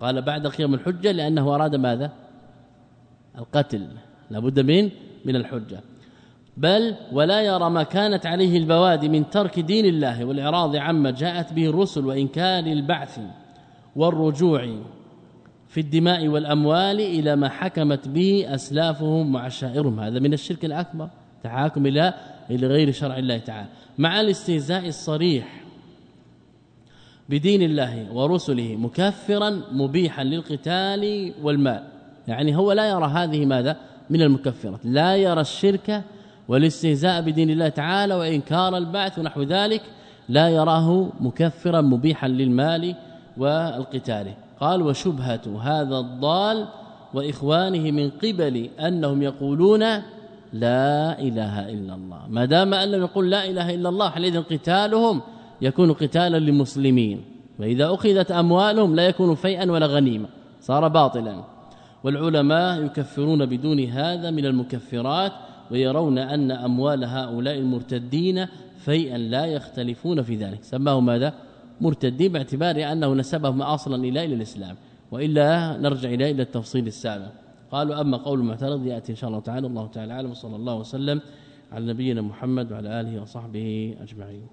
قال بعد قيام الحجة لأنه أراد ماذا؟ القتل. لابد من من الحجة. بل ولا يرى ما كانت عليه البوادي من ترك دين الله والإعراض عما جاءت به الرسل وإنكار البعث والرجوع في الدماء والأموال إلى ما حكمت به أسلافهم وعشائرهم. هذا من الشرك الأكبر تحاكم إلى غير شرع الله تعالى. مع الاستهزاء الصريح بدين الله ورسله مكفرا مبيحا للقتال والمال. يعني هو لا يرى هذه ماذا؟ من المكفرات. لا يرى الشرك والاستهزاء بدين الله تعالى وإنكار البعث ونحو ذلك لا يراه مكفرا مبيحا للمال والقتال. قال وشبهة هذا الضال وإخوانه من قبل أنهم يقولون لا إله إلا الله. ما دام أنهم يقول لا إله إلا الله حينئذ قتالهم يكون قتالا للمسلمين. وإذا أخذت أموالهم لا يكون فيئا ولا غنيمه صار باطلا. والعلماء يكفرون بدون هذا من المكفرات ويرون أن أموال هؤلاء المرتدين فيئا لا يختلفون في ذلك. سماه ماذا؟ مرتدين باعتبار أنه نسبهم أصلا إلى إلى الإسلام وإلا نرجع إلى إلى التفصيل السابق. قالوا أما قول المعترض يأتي إن شاء الله تعالى الله تعالى أعلم صلى الله وسلم على نبينا محمد وعلى آله وصحبه أجمعين.